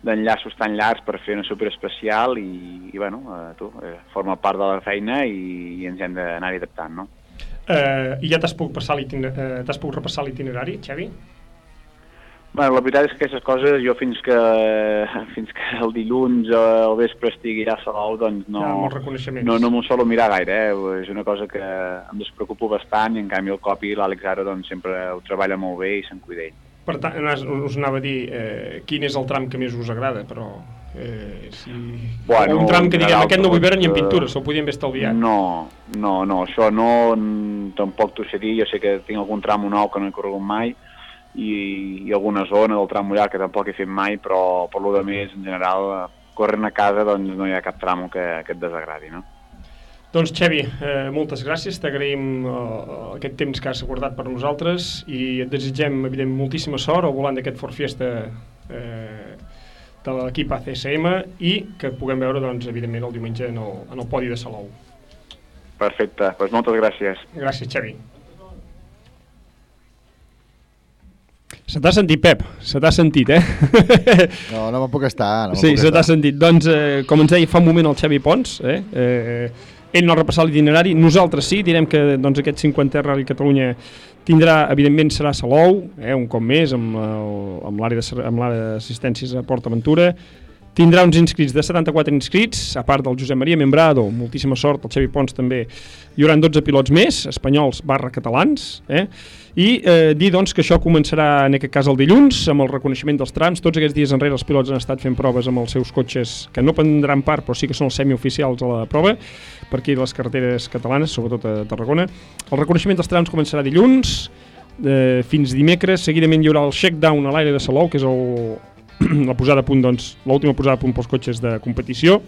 d'enllaços tan llargs per fer una superespecial i, i bueno, eh, tu, eh, forma part de la feina i, i ens hem d'anar-hi adaptant, no? Eh, I ja t'has pogut, passar eh, t'has pogut repassar l'itinerari, Xavi? Bueno, la veritat és que aquestes coses jo fins que, fins que el dilluns o el vespre estigui a Salou doncs no, Ja, no, no m'ho solo mirar gaire, eh? és una cosa que em despreocupo bastant i en canvi el copi l'Àlex ara doncs, sempre ho treballa molt bé i se'n cuida ell. Per tant, us anava a dir eh, quin és el tram que més us agrada, però eh, si... Bueno, un tram que diguem, aquest no vull veure ni en pintura, se'l podien haver estalviat. No, no, no, això no, tampoc t'ho sé dir, jo sé que tinc algun tram nou que no he corregut mai i, i alguna zona del tram mullat que tampoc he fet mai, però per lo de més, en general, corrent a casa doncs no hi ha cap tramo que, que et desagradi, no? Doncs Xavi, eh, moltes gràcies, t'agraïm eh, aquest temps que has acordat per nosaltres i et desitgem, evident, moltíssima sort al volant d'aquest Ford Fiesta eh, de l'equip ACSM i que puguem veure, doncs, evidentment, el diumenge en el, en el podi de Salou. Perfecte, doncs moltes gràcies. Gràcies, Xavi. Se t'ha sentit, Pep, se t'ha sentit, eh? <laughs> No, no me'n puc estar. No sí, puc se t'ha sentit. Doncs, eh, com ens deia fa un moment el Xavi Pons, eh, eh, ell no ha repassat l'itinerari, nosaltres sí, direm que doncs, aquest 50è Rally Catalunya tindrà, evidentment, serà Salou, eh, un cop més, amb l'àrea d'assistències a Port Aventura, tindrà uns inscrits de 74 inscrits, a part del Josep Maria Membrado, moltíssima sort, el Xavi Pons també, hi haurà 12 pilots més, espanyols barra catalans, eh? I eh, dir doncs, que això començarà en aquest cas el dilluns, amb el reconeixement dels trams, tots aquests dies enrere els pilots han estat fent proves amb els seus cotxes, que no prendran part, però sí que són els semioficials a la prova, per aquí les carreteres catalanes, sobretot a Tarragona. El reconeixement dels trams començarà dilluns, eh, fins dimecres, seguidament hi haurà el shakedown a l'aire de Salou, que és el, <clears throat> la posada a punt, doncs, l'última posada a punt pels cotxes de competició,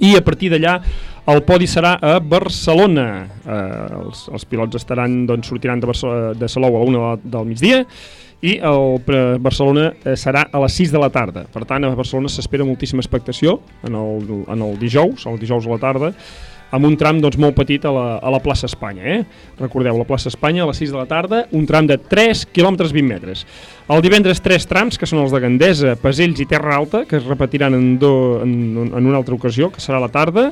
i a partir d'allà el podi serà a Barcelona. Eh, els, els pilots estaran, doncs, sortiran de, Barcelona, de Salou a la una de- del migdia i el Barcelona eh, serà a les 6 de la tarda. Per tant, a Barcelona s'espera moltíssima expectació en el, en el dijous, el dijous a la tarda, amb un tram doncs, molt petit a la, a la plaça Espanya. Eh? Recordeu, la plaça Espanya a les 6 de la tarda, un tram de 3 km 20 metres. El divendres tres trams, que són els de Gandesa, Pasells i Terra Alta, que es repetiran en, do, en, en una altra ocasió, que serà la tarda,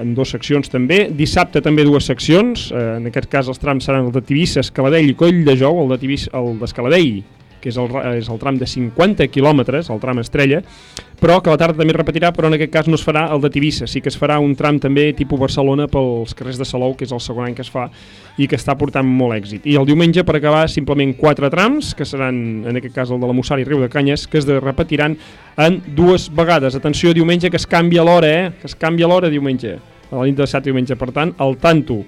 en dues seccions també. Dissabte també dues seccions, eh, en aquest cas els trams seran el de Tivissa, Escaladell i Coll de Jou, el de Tivissa, el d'Escaladell, que és el, és el tram de 50 quilòmetres, el tram estrella, però que la tarda també es repetirà, però en aquest cas no es farà el de Tivissa, sí que es farà un tram també tipus Barcelona pels carrers de Salou, que és el segon any que es fa i que està portant molt èxit. I el diumenge, per acabar, simplement quatre trams, que seran, en aquest cas, el de la Mussara i Riu de Canyes, que es repetiran en dues vegades. Atenció, diumenge, que es canvia l'hora, eh? Que es canvia l'hora diumenge, a la nit de i diumenge. Per tant, al tanto.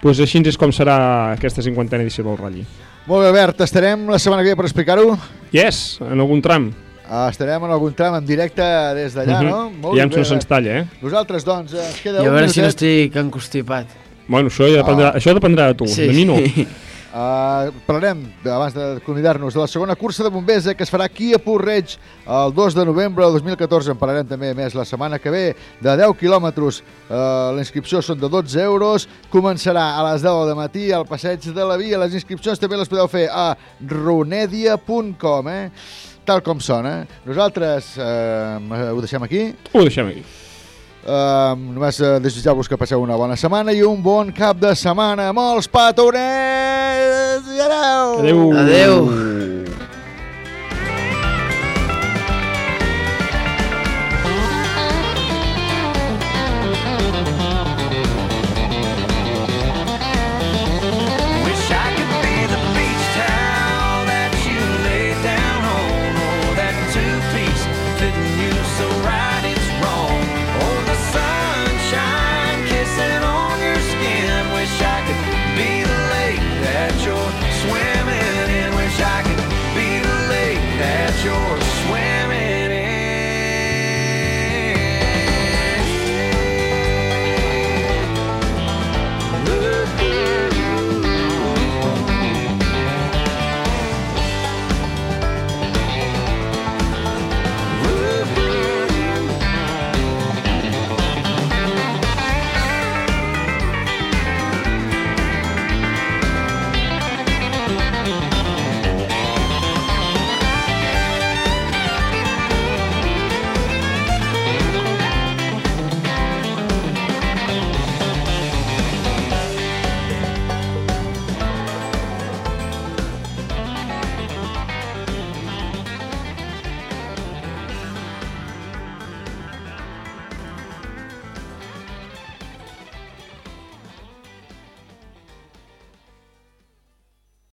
Pues així és com serà aquesta cinquantena edició del Rally. Molt bé, Albert, estarem la setmana que ve per explicar-ho? Yes, en algun tram. Ah, estarem en algun tram en directe des d'allà, Mhm. no? Ja em bé, se'ns talla, eh? Nosaltres, doncs, ens queda I a veure si no minutet. estic encostipat. Bueno, això, ja dependrà, Ah. això dependrà de tu, Sí. de mi no. <laughs> Uh, parlarem, abans de convidar-nos, de la segona cursa de bombers eh, que es farà aquí a Porreig el 2 de novembre del 2014. En parlarem també més la setmana que ve de 10 quilòmetres. Uh, la inscripció són de 12 euros. Començarà a les 10 de matí al passeig de la Via. Les inscripcions també les podeu fer a runedia.com, eh? tal com sona. Nosaltres eh, ho deixem aquí. Ho deixem aquí. Uh, només uh, desitjar-vos que passeu una bona setmana i un bon cap de setmana. Molts petonets! senyores i! Adéu! Adéu! Adéu.